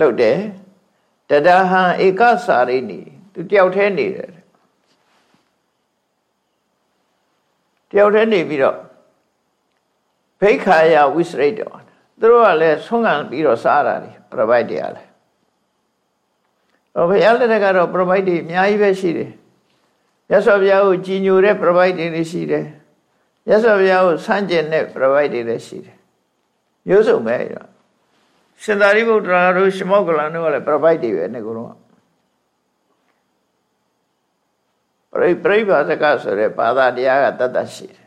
လုပ်တယ်တဒဟံဧကစာရိနိသူတယောက်တည်းနေတယ် တယောက်တည်းနေပြီးတော့ဘိခာယဝိစရိတ်တော်သူတို့ကလည်းဆုံးခံပြီးတော့စားတာတွေပြပိုက်တရားလဲဟောဘုရားလက်ထက်ကတော့ပြပိုက်တွေအများကြီးပဲရှိတယ်မြတ်စွာဘုရားကိုကြည်ညိုတဲ့ပြပိုက်တွေလည်းရှိတယ်မြတ်စွာဘုရားကိုဆန့်ကျင်တဲ့ပြပိုက်တွေလည်းရှိတယ်မျိုးစုံပဲအဲ့တော့ရှင်သာရိပုတ္တရာတို့ရှမောကလန်တို့ကလည်းပြပိုက်တွေပဲနေကုန်တော့ပ ရိပရိဘာဇကဆိုတဲ့ဘာသာတရားကတတ်တတ်ရှိတယ်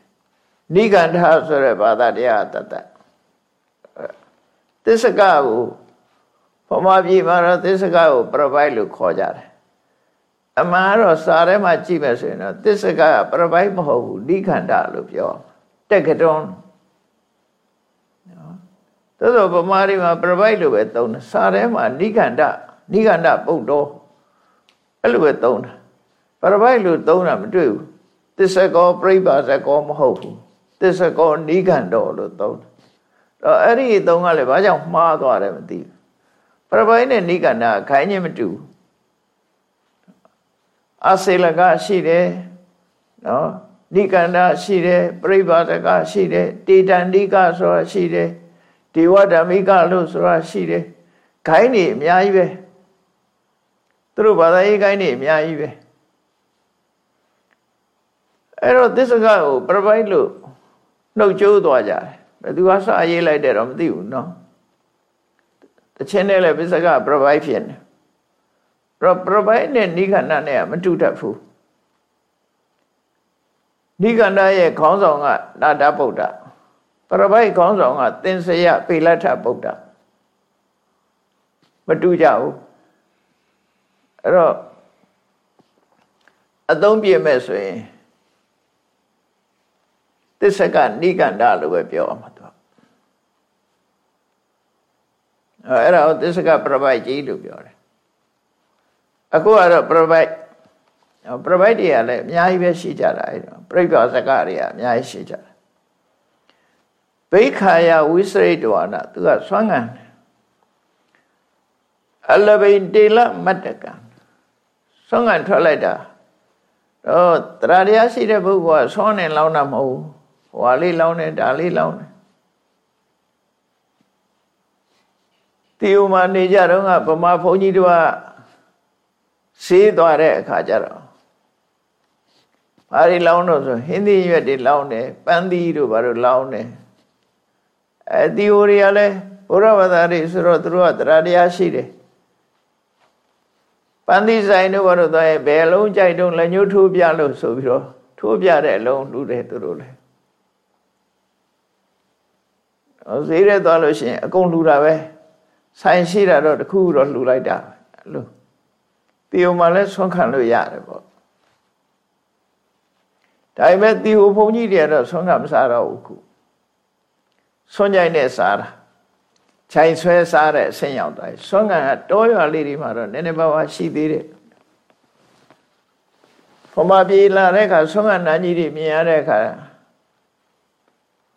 နိဂန္ဓဆိုတဲ့ဘာသာတရားကတတ်တတ်သစ္စကကိုဗမာပြည်မှာတော့သစ္စကကိုပြပိုက်လို့ခေါ်ကြတယ်အမှန်တော့စာထဲမှာကြည့်မယ်ဆိုရင်တော့သစ္စကကပြပိုက်မဟုတ်ဘူးနိဂန္ဓလို့ပြောတက်ကတွန်းနော်သို့သောဗမာပြည်မှာပြပိုက်လို့ပဲသုံးတယ်စာထဲမှာနိဂန္ဓနိဂန္ဓပုတ်တော်အဲ့လိုပဲသုံးတယ် ပရပိုက်လို့သုံးတာမတွေ့ဘူးသစ္စကောပြိပါဇကောမဟုတ်ဘူးသစ္စကောနိဂန္တောလို့သုံးတယ်တော့အဲ့ဒီသုံးကလည်းဘာကြောင့်မှားသွားတယ်မသိဘူးပရပိုက်နဲ့နိဂန္တာခိုင်းခြင်းမတူဘူးအစေလကရှိတယ်နော်နိကန္တာရှိတယ်ပြိပါဒကရှိတယ်တေတန္တိကဆိုတာရှိတယ်ဒေဝဓမ္မိကလို့ဆိုတာရှိတယ်ခိုင်းနေအများကြီးပဲသူတို့ဘာသာရေးခိုင်းနေအများကြီးပဲ အဲ့တော့သစ္စာကိုပြပိုက်လို့နှုတ်ကြိုးသွားကြတယ်ဘယ်သူကစရေးလိုက်တယ်တော့မသိဘူးနော်တခြင်းနဲ့လည်းပစ္စကပြပိုက်ဖြစ်နေတော့ပြပိုက်နဲ့နိခဏနဲ့ကမတူတတ်ဘူးနိခဏရဲ့ခေါင်းဆောင်ကနာတာဗုဒ္ဓပြပိုက်ခေါင်းဆောင်ကသင်္ဆယပေလထဗုဒ္ဓမတူကြဘူးအဲ့တော့အသုံးပြမဲ့ဆိုရင် သစ္စကနိကန္ဒလို့ပဲပြောမှာသူအဲ့ဒါကိုသစ္စကပြပိုက်ကြီးလို့ပြောတယ်အခုကတော့ပြပိုက်ပြပိုက်တွေကလည်းအများကြီးပဲရှိကြတာအဲ့တော့ပြိပ္ပစကတွေကအများကြီးရှိကြတယ်ဘိခာယဝိစရိတဝါနာသူကဆွမ်းငံအလဘိန်တေလမတ္တကံဆွမ်းငံထွက်လိုက်တာတော့တရားတရားရှိတဲ့ပုဂ္ဂိုလ်ကဆွမ်းနေလောင်းတာမဟုတ်ဘူး ဟွာလေးလောင်းတယ်ဒါလေးလောင်းတယ်တီယုံမှာနေကြတော့ကဗမာဘုန်းကြီးတို့ကဆေးသွားတဲ့အခါကျတော့ဘာတွေလောင်းတော့ဆိုဟင်းသီးရွက်တွေလောင်းတယ်ပန်းသီးတို့ဘာလို့လောင်းတယ်အဲတီယိုတွေကလည်းဘုရားဘာသာတွေဆိုတော့သူတို့ကတရားတရားရှိတယ်ပန်းသီးဆိုင်တို့ဘာလို့သွားရင်ဘယ်လုံးကြိုက်တော့လက်ညှိုးထိုးပြလို့ဆိုပြီးတော့ထိုးပြတဲ့အလုံးလူတယ်သူတို့လည်း ဈေးရဲသွားလို့ရှိရင်အကုန်လှူတာပဲဆိုင်ရှိတာတော့တခုတော့လှူလိုက်တာအဲ့လိုတီယုံမှာလဲဆွမ်းခံလို့ရတယ်ပေါ့ဒါပေမဲ့တီဟိုဘုန်းကြီးတွေကတော့ဆွမ်းခံမစားတော့ဘူးခုဆွမ်းကြိုက်နဲ့စားတာခြိုင်ဆွဲစားတဲ့အဆင့်ရောက်သွားဆွမ်းခံကတောရွာလေးတွေမှာတော့နည်းနည်းပါးပါးရှိသေးတယ်ဘုမာပြေလာတဲ့အခါဆွမ်းခံနာကြီးတွေမြင်ရတဲ့အခါ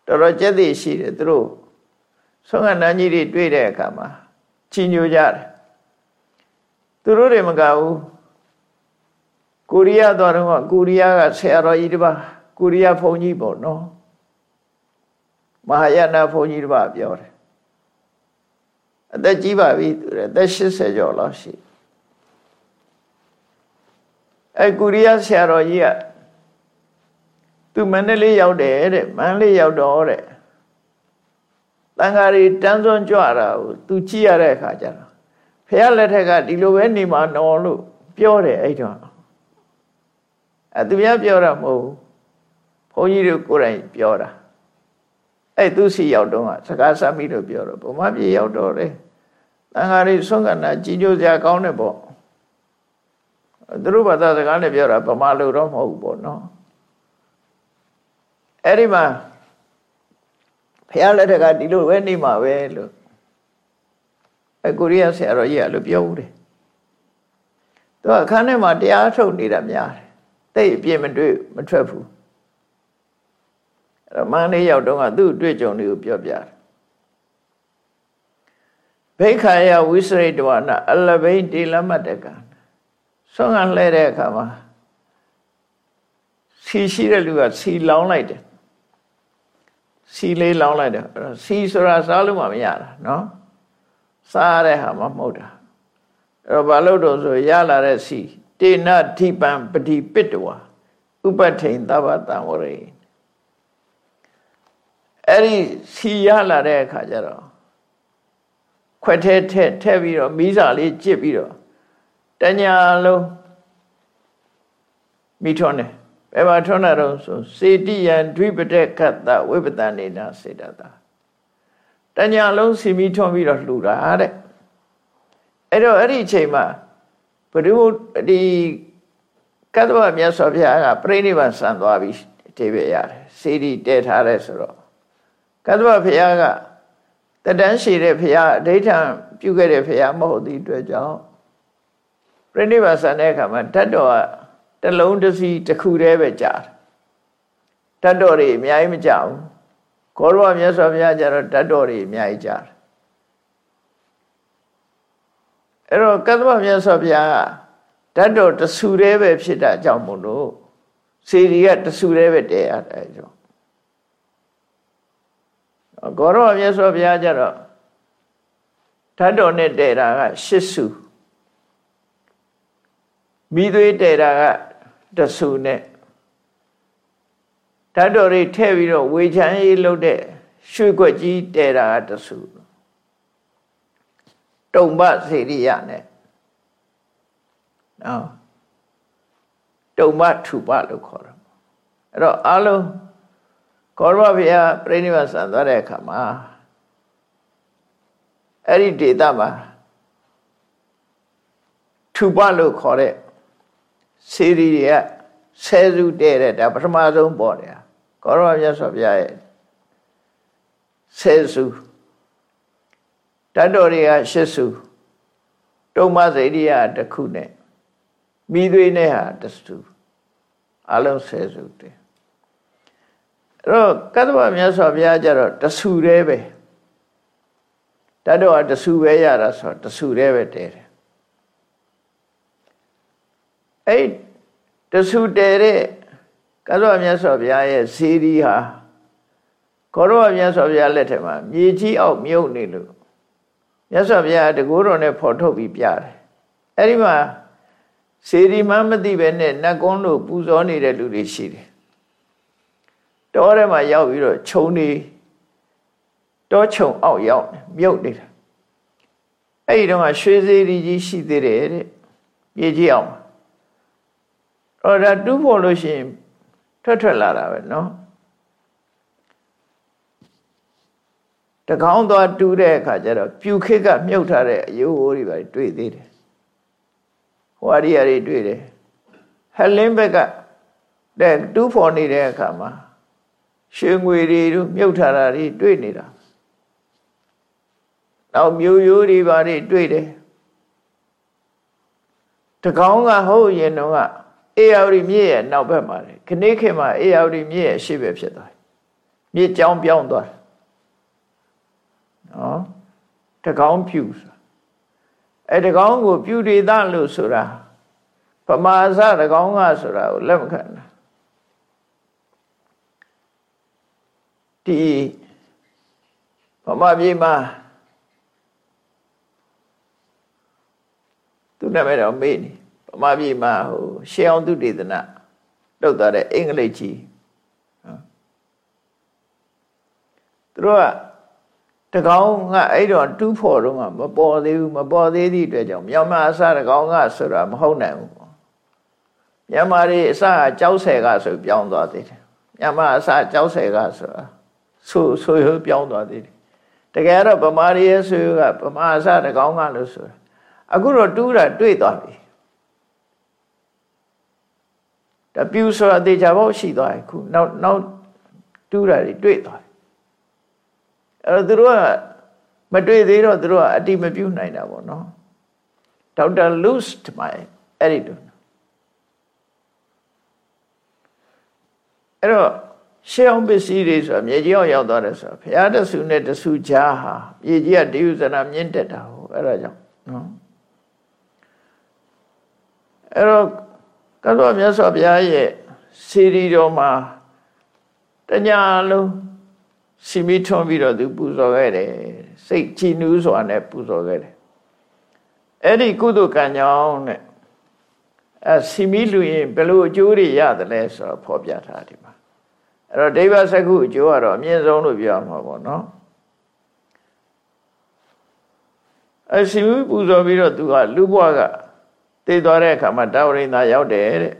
တော်တော်ကြက်သိရှိတယ်သူတို့ ဆုံးကနန်းကြီးတွေတွေ့တဲ့အခါမှာချီညိုကြတယ်သူတို့တွေမကဘူးကိုရီးယားသွားတော့ကိုရီးယားကဆရာတော်ကြီးတပါကိုရီးယားဘုန်းကြီးပေါ့နော်မဟာယာနဘုန်းကြီးတပါပြောတယ်အသက်ကြီးပါပြီသူအသက်80ကျော်လောက်ရှိအဲကိုရီးယားဆရာတော်ကြီးကသူမန္တလေးရောက်တယ်တဲ့မန္တလေးရောက်တော့တဲ့ တန်ဃာတွေတန်းစွန်းကြွတာကိုသူကြည့်ရတဲ့အခါကျတော့ဖះလက်ထက်ကဒီလိုပဲနေမှာနော်လို့ပြောတယ်အဲ့တော့အဲသူများပြောတာမဟုတ်ဘူးဘုန်းကြီးတို့ကိုယ်တိုင်ပြောတာအဲ့သူစီရောက်တော့စကားစမ်းပြီးတော့ပြောတော့ဘုမပြေရောက်တော့တယ်တန်ဃာတွေဆုံးကနာကြီးညိုစရာကောင်းတယ်ပေါ့သူတို့ဘာသာစကားနဲ့ပြောတာဗမာလိုတော့မဟုတ်ဘူးပေါ့နော်အဲ့ဒီမှာ ဖះလက်ထက်ကဒီလိုပဲနေမှာပဲလို့အဲကိုရီးယားဆရာတော်ကြီးကလို့ပြောဦးတယ်သူကအခန်းထဲမှာတရားထုတ်နေတာများတယ်တိတ်အပြည့်မတွေ့မထွက်ဘူးအဲ့တော့မန္တလေးရောက်တော့ကသူ့အတွေ့အကြုံတွေကိုပြောပြတယ်ဘိခာယဝိစရိတဝနာအလဘိတေလမတကဆွမ်းကလှဲတဲ့အခါမှာစီရှိတဲ့လူကစီလောင်းလိုက်တယ် စီလေးလောင်းလိုက်တယ်စီဆိုတာစားလို့မှမရတာနော်စားရတဲ့ဟာမှမဟုတ်တာအဲ့တော့ဘာလို့တော့ဆိုရလာတဲ့စီတေနဓိပံပတိပတ္တဝဥပထိန်သဗ္ဗတံဝရေအဲ့ဒီစီရလာတဲ့အခါကျတော့ခွက်ထဲထက်ထက်ပြီးတော့မိစာလေးကြစ်ပြီးတော့တညာလုံးမိထွန်းတယ် ဘယ်မှာထွန်းတာတော့ဆိုစေတိယံဒွိပတက်ခတ်တဝိပတန်နေတာစေတတာတညာလုံးစီမိထွန်းပြီးတော့လှူတာတဲ့အဲ့တော့အဲ့ဒီအချိန်မှာဘုရုဒီကတ္တဝမြတ်စွာဘုရားကပြိဋိဘံဆန်သွားပြီးတေပြရတယ်စေတီတဲထားတယ်ဆိုတော့ကတ္တဝဘုရားကတတန်းရှိတဲ့ဘုရားအဋိဌံပြုခဲ့တဲ့ဘုရားမဟုတ်သည့်အတွက်ကြောင့်ပြိဋိဘံဆန်တဲ့အခါမှာတတ်တော်က တလုံးတစ်စီတစ်ခုတည်းပဲကြာတတ်တော်တွေအများကြီးမကြဘူးခေါရဝမြတ်စွာဘုရားကျတော့တတ်တော်တွေအများကြီးကြာတယ်အဲ့တော့ကတ္တဗမြတ်စွာဘုရားဓာတ်တော်တဆူတည်းပဲဖြစ်တာကြောင့်မို့လို့စေရီကတဆူတည်းပဲတည်ရတယ်ကြောင့်ဂေါရဝမြတ်စွာဘုရားကျတော့ဓာတ်တော်နဲ့တည်တာကရှစ်ဆူမိသွေးတည်တာက တဆူနဲ့ဓာတ်တော်တွေထည့်ပြီးတော့ဝေချမ်းရေးလုပ်တဲ့ရွှေခွက်ကြီးတည်တာကတဆူတုံပစေရိယနဲ့နော်တုံပထူပလို့ခေါ်တာအဲ့တော့အလုံးကောရမဘုရားပြိဋိဘဆန်သွားတဲ့အခါမှာအဲ့ဒီဒေတာမှာထူပလို့ခေါ်တဲ့ စေရီတွေကဆဲစုတဲ့တဲ့ဒါပထမဆုံးပေါ်တယ်ကောရမမြတ်စွာဘုရားရဲ့ဆဲစုတတ်တော်တွေကရှစ်စုတုံမစိရိယတစ်ခုနဲ့မိသွေးနဲ့ဟာတစ်စုအလုံးဆယ်စုတည်းအဲ့တော့ကတ္တဗမြတ်စွာဘုရားကျတော့တဆူတည်းပဲတတ်တော်ကတဆူပဲရတာဆိုတဆူတည်းပဲတည်းတယ် အဲ့တဆူတည်းတဲ့ကတ္တဗမြတ်စွာဘုရားရဲ့ဇီရီဟာကောရဝမြတ်စွာဘုရားလက်ထက်မှာမြေကြီးအောက်မြုပ်နေလို့မြတ်စွာဘုရားတကူတော်နဲ့ဖော်ထုတ်ပြီးပြတယ်အဲ့ဒီမှာစေရီမမသိပဲနဲ့နတ်ကုန်းတို့ပူဇော်နေတဲ့လူတွေရှိတယ်တောထဲမှာရောက်ပြီးတော့ခြုံနေတောခြုံအောက်ရောက်မြုပ်နေတာအဲ့ဒီတော့ရွှေစေရီကြီးရှိသေးတယ်တဲ့မြေကြီးအောင် တော့ဒါတူးဖို့လို့ရှိရင်ထွက်ထွက်လာတာပဲနော်တကောင်းသွားတူးတဲ့အခါကျတော့ပြူခစ်ကမြုပ်ထားတဲ့အယိုးအိုးတွေပါတွေ့သေးတယ်ဟိုအရိယာတွေတွေ့တယ်ဟလင်းဘက်ကတဲ့တူးဖို့နေတဲ့အခါမှာရွှေငွေတွေတို့မြုပ်ထားတာတွေတွေ့နေတာနောက်မျိုးရိုးတွေပါတွေတွေ့တယ်တကောင်းကဟုတ်ရင်တော့ အေယာဝတီမြစ်ရဲ့နောက်ဘက်မှာလေခဏခေတ်မှာအေယာဝတီမြစ်ရဲ့ရှေ့ဘက်ဖြစ်သွားတယ်မြစ်ကြောင်းပြောင်းသွားတယ်နော်တကောင်းဖြူအဲတကောင်းကိုပြူဒေသလို့ဆိုတာပမာစတကောင်းကဆိုတာကိုလက်မခံတာဒီဗမာပြည်မှာသူနာမည်တော့မေးနေ ဗမာပြည်မှာဟိုရှေးအောင်သူတေသနာလောက်သွားတဲ့အင်္ဂလိပ်ကြီးသူတို့ကတကောင်းကအဲ့တော့တူးဖို့တော့မပေါ်သေးဘူးမပေါ်သေးသည့်အတွက်ကြောင့်မြန်မာအစတကောင်းကဆိုတာမဟုတ်နိုင်ဘူးမြန်မာတွေအစကြောက်ဆယ်ကဆိုပြောင်းသွားသေးတယ်မြန်မာအစကြောက်ဆယ်ကဆိုတာဆိုဆိုရပြောင်းသွားသေးတယ်တကယ်တော့ဗမာတွေရဲ့ဆိုရကဗမာအစတကောင်းကလို့ဆိုတာအခုတော့တူးတာတွေ့သွားပြီ တပြူဆိုတာတေချာဘောရှိသွားပြီခုနောက်နောက်တူးတာတွေတွေ့သွားပြီအဲ့တော့သူတို့ကမတွေ့သေးတော့သူတို့ကအတိမပြုနိုင်တာပေါ့နော်ဒေါက်တာလူးစ်မိုင်အဲ့ဒီတို့အဲ့တော့ရှေးအောင်ပစ္စည်းတွေဆိုတာမြေကြီးအောင်ရောက်သွားတယ်ဆိုတာဘုရားတဆူနဲ့တဆူကြားဟာမြေကြီးကတယုဇနာမြင့်တက်တာဟိုအဲ့ဒါကြောင့်နော်အဲ့တော့ ကသောမြတ်စွာဘုရားရဲ့စီရီတော်မှာတညာလုံးစီမီထွန်းပြီးတော့သူပူဇော်ခဲ့တယ်စိတ်ကြည်နူးစွာနဲ့ပူဇော်ခဲ့တယ်အဲ့ဒီကုသိုလ်ကံကြောင့်နဲ့အဲစီမီလူရင်ဘယ်လိုအကျိုးတွေရတယ်လဲဆိုတော့ဖော်ပြထားဒီမှာအဲ့တော့ဒိဗ္ဗစကုအကျိုးကတော့အမြင့်ဆုံးလို့ပြောမှာပေါ့နော်အစီမီပူဇော်ပြီးတော့သူကလူဘွားက တည်သွားတဲ့အခါမှာတာဝရိန္ဒာရောက်တယ်တဲ့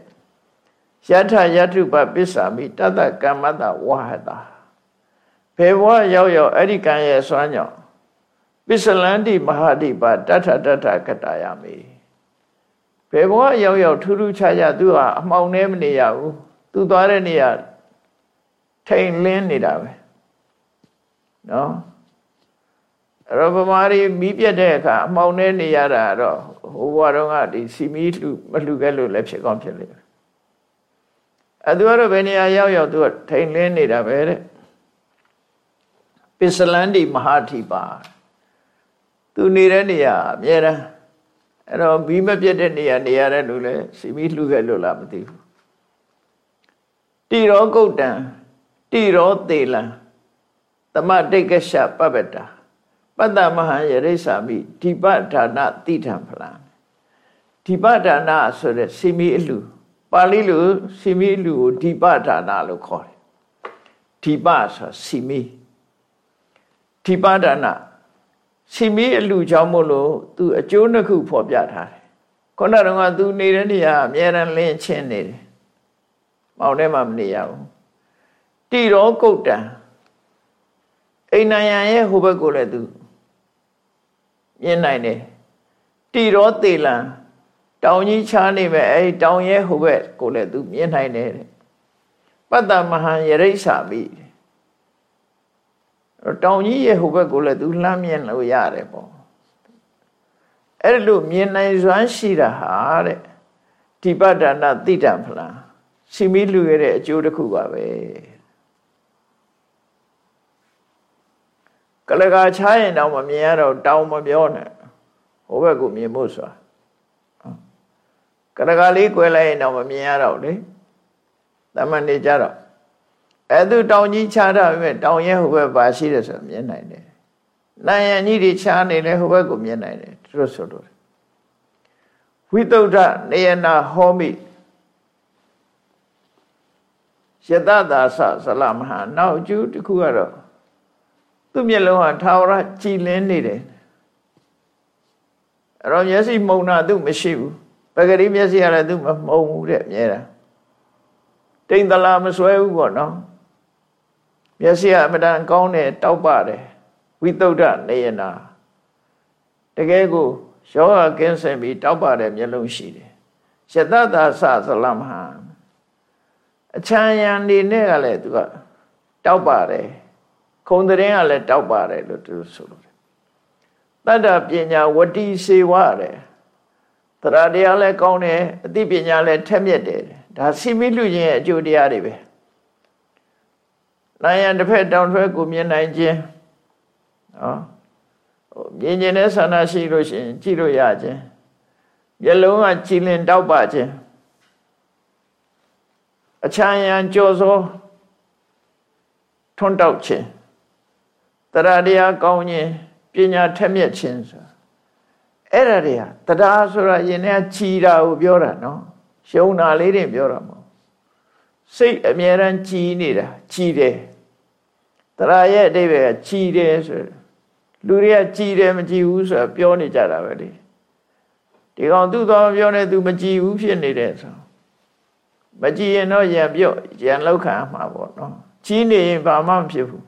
ယထယထုပပစ္ဆာမိတတကမ္မတဝဟတာဘယ်ဘဝရောက်ရောက်အဲ့ဒီကံရဲ့စွမ်းကြောင့်ပစ္စလန္တိမဟာတိပါတထတထကတယမိဘယ်ဘဝရောက်ရောက်ထူးထူးခြားခြားသူဟာအမှောင်နဲ့မနေရဘူးသူသွားတဲ့နေရာထိန်လင်းနေတာပဲနော်အဲ့တော့ဗမာရီမီးပြတ်တဲ့အခါအမှောင်နဲ့နေရတာတော့ ဟိုဘဝတော့ကဒီစီမီလှမလှခဲ့လို့လည်းဖြစ်ကောင်းဖြစ်လိမ့်မယ်အဲ့သူကတော့ဘယ်နေရာရောက်ရောက်သူကထိန်လင်းနေတာပဲတဲ့ပစ္စလန္တိမဟာထိပါသူနေတဲ့နေရာအမြဲတမ်းအဲ့တော့ဘီးမပြတ်တဲ့နေရာနေရတဲ့လူလဲစီမီလှခဲ့လို့လားမသိဘူးတိရောကုတ်တံတိရောသေးလံသမတိတ်ကရှပပတ္တာပတ္တမဟံယရိစ္ဆာမိဒီပဌာနတိထံဖလံ ဒီပဌာနဆိုတဲ့စီမီအလူပါဠိလိုစီမီအလူကိုဒီပဌာနလို့ခေါ်တယ်ဒီပဆိုစီမီဒီပဌာနစီမီအလူကြောင့်မို့လို့သူအကျိုးနှစ်ခုဖော်ပြထားတယ်ခုနကတော့သူနေတဲ့နေရာအမြဲတမ်းလင်းချင်းနေတယ်မောင်ထဲမှာမနေရဘူးတိရောကုတ်တံအိန္ဒယံရဲ့ဟိုဘက်ကိုလည်းသူမြင်နိုင်တယ်တိရောသေလံ တောင်ကြီးချားနေမဲ့အဲဒီတောင်ရဲ့ဟိုဘက်ကိုလည်းသူမြင်နိုင်တယ်တဲ့ပတ္တမဟံယရိษာမိတောင်ကြီးရဲ့ဟိုဘက်ကိုလည်းသူလှမ်းမြင်လို့ရတယ်ပေါ့အဲ့လိုမြင်နိုင်စွမ်းရှိတာဟာတဲ့ဒီပတ္တနာတိတံဖလားစီမီလူရတဲ့အကျိုးတစ်ခုပါပဲကလကာချားရင်တော့မမြင်ရတော့တောင်းမပြောနဲ့ဟိုဘက်ကိုမြင်ဖို့ဆိုတာ ကလကာလေးကွယ်လိုက်ရင်တော့မမြင်ရတော့လေတမန်နေကြတော့အဲ့သူတောင်ကြီးချားတာပဲတောင်ရဲ့ဟိုဘက်ပါရှိတယ်ဆိုမြင်နိုင်တယ်နိုင်ရန်ကြီးတွေချားနေလဲဟိုဘက်ကိုမြင်နိုင်တယ်သူတို့ဆိုလို့ဝိတုဒ္ဓနေယနာဟောမိယတသာသဇလမဟာနောက်အကျိုးတစ်ခုကတော့သူ့မျက်လုံးဟာထာဝရကြည်လင်းနေတယ်အဲ့တော့မျက်စိမှုံတာသူမရှိဘူး ပဂရိမျက်စိကလည်းသူမမှုံဘူးတဲ့အမြဲတမ်းတိမ်တလာမစွဲဘူးပေါ့နော်မျက်စိကအမတန်ကောင်းတယ်တောက်ပါတယ်ဝိတုဒ္ဓနေယနာတကယ်ကိုယောဂကင်းစင်ပြီးတောက်ပါတယ်မျက်လုံးရှိတယ်ယတသာသဇလမဟာအချမ်းရံနေနဲ့ကလည်းသူကတောက်ပါတယ်ခုံတရင်ကလည်းတောက်ပါတယ်လို့သူဆိုလို့တတ္တပညာဝတိစေဝတဲ့ တရားတရားလည်းကောင်းတယ်အသိပညာလည်းထက်မြက်တယ်ဒါစီမိလူချင်းရဲ့အကျိုးတရားတွေပဲနိုင်ရန်တစ်ဖက်တောင်ထွက်ကိုမြင်နိုင်ခြင်းနော်မြင်ခြင်းနဲ့ဆန္ဒရှိလို့ရှိရင်ကြည့်လို့ရခြင်းမျက်လုံးကကြည်လင်တောက်ပါခြင်းအချမ်းရန်ကြော်စောထွန်းတောက်ခြင်းတရားတရားကောင်းခြင်းပညာထက်မြက်ခြင်းဆို အဲ့ဒါတွေဟာတရားဆိုတာယင်ထဲချီတာကိုပြောတာနော်ရှုံတာလေးတွေပြောတာမဟုတ်စိတ်အမြဲတမ်းကြည်နေတာကြည်တယ်တရားရဲ့အတိပ္ပယ်ကကြည်တယ်ဆိုလူတွေကကြည်တယ်မကြည်ဘူးဆိုတာပြောနေကြတာပဲလေဒီကောင်သူ့တော်ပြောနေသူမကြည်ဘူးဖြစ်နေတယ်ဆိုမကြည်ရင်တော့ရံပြော့ရံလောက်ခံမှာပေါ့နော်ကြီးနေရင်ဘာမှမဖြစ်ဘူး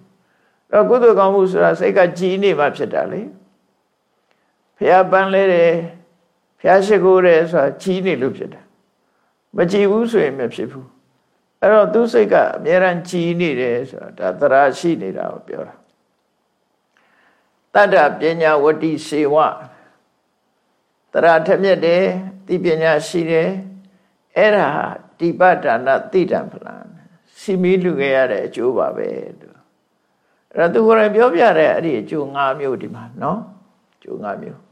အဲ့တော့ကုသိုလ်ကောင်းမှုဆိုတာစိတ်ကကြီးနေမှဖြစ်တာလေ ဖះပန်းလဲတယ်ဖះရှိခိုးတယ်ဆိုတာကြီးနေလို့ဖြစ်တာမကြည်ဘူးဆိုရင်မဖြစ်ဘူးအဲ့တော့သူစိတ်ကအမြဲတမ်းကြည်နေတယ်ဆိုတာဒါသရာရှိနေတာကိုပြောတာတတ္တပညာဝတ္တိစေဝသရာထမြက်တယ်သိပညာရှိတယ်အဲ့ဒါတိပတ္တနာတိတံဖလံစီမီလူခဲ့ရတဲ့အကျိုးပါပဲလို့အဲ့တော့သူကိုယ်တိုင်ပြောပြတဲ့အဲ့ဒီအကျိုး၅မျိုးဒီမှာနော်အကျိုး၅မျိုး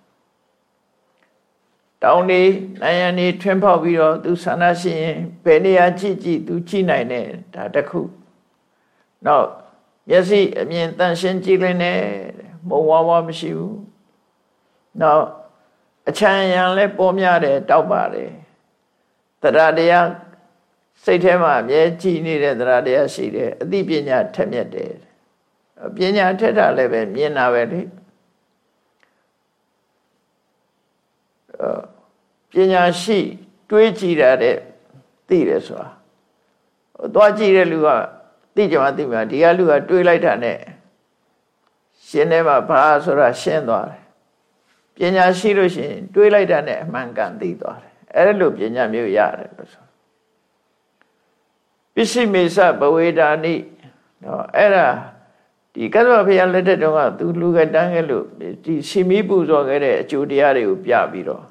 တောင်းနေနိုင်ရန်နေထွန်းဖောက်ပြီးတော့သူဆန္ဒရှိရင်ဘယ်နေရာကြည့်ကြည့်သူကြည့်နိုင်တယ်ဒါတစ်ခုနောက်မျက်စိအမြင်တန်ရှင်းကြည့်လင်းတယ်မုံဝါးဝါမရှိဘူးနောက်အချမ်းရံလဲပေါ်များတယ်တောက်ပါတယ်တရားတရားစိတ်ထဲမှာအမြဲကြည်နေတဲ့တရားတရားရှိတယ်အသိပညာထက်မြက်တယ်ပညာထက်တာလည်းပဲမြင်တာပဲလေ ပညာရှိတွေးကြည့်တာတဲ့သိတယ်ဆိုတာသွားကြည့်တဲ့လူကသိကြမှာသိမှာဒီကလူကတွေးလိုက်တာနဲ့ရှင်းထဲမှာဘာဆိုတာရှင်းသွားတယ်ပညာရှိလို့ရှိရင်တွေးလိုက်တာနဲ့အမှန်ကန်သိသွားတယ်အဲ့လိုပညာမျိုးရတယ်လို့ဆိုပစ္စည်းမေစဘဝေဒာနိနော်အဲ့ဒါဒီကသဗ္ဗဖေယလက်ထက်တုန်းကသူလူကတန်းခဲ့လို့ဒီရှင်မီးပူဇော်ခဲ့တဲ့အကျိုးတရားတွေကိုပြပြီးတော့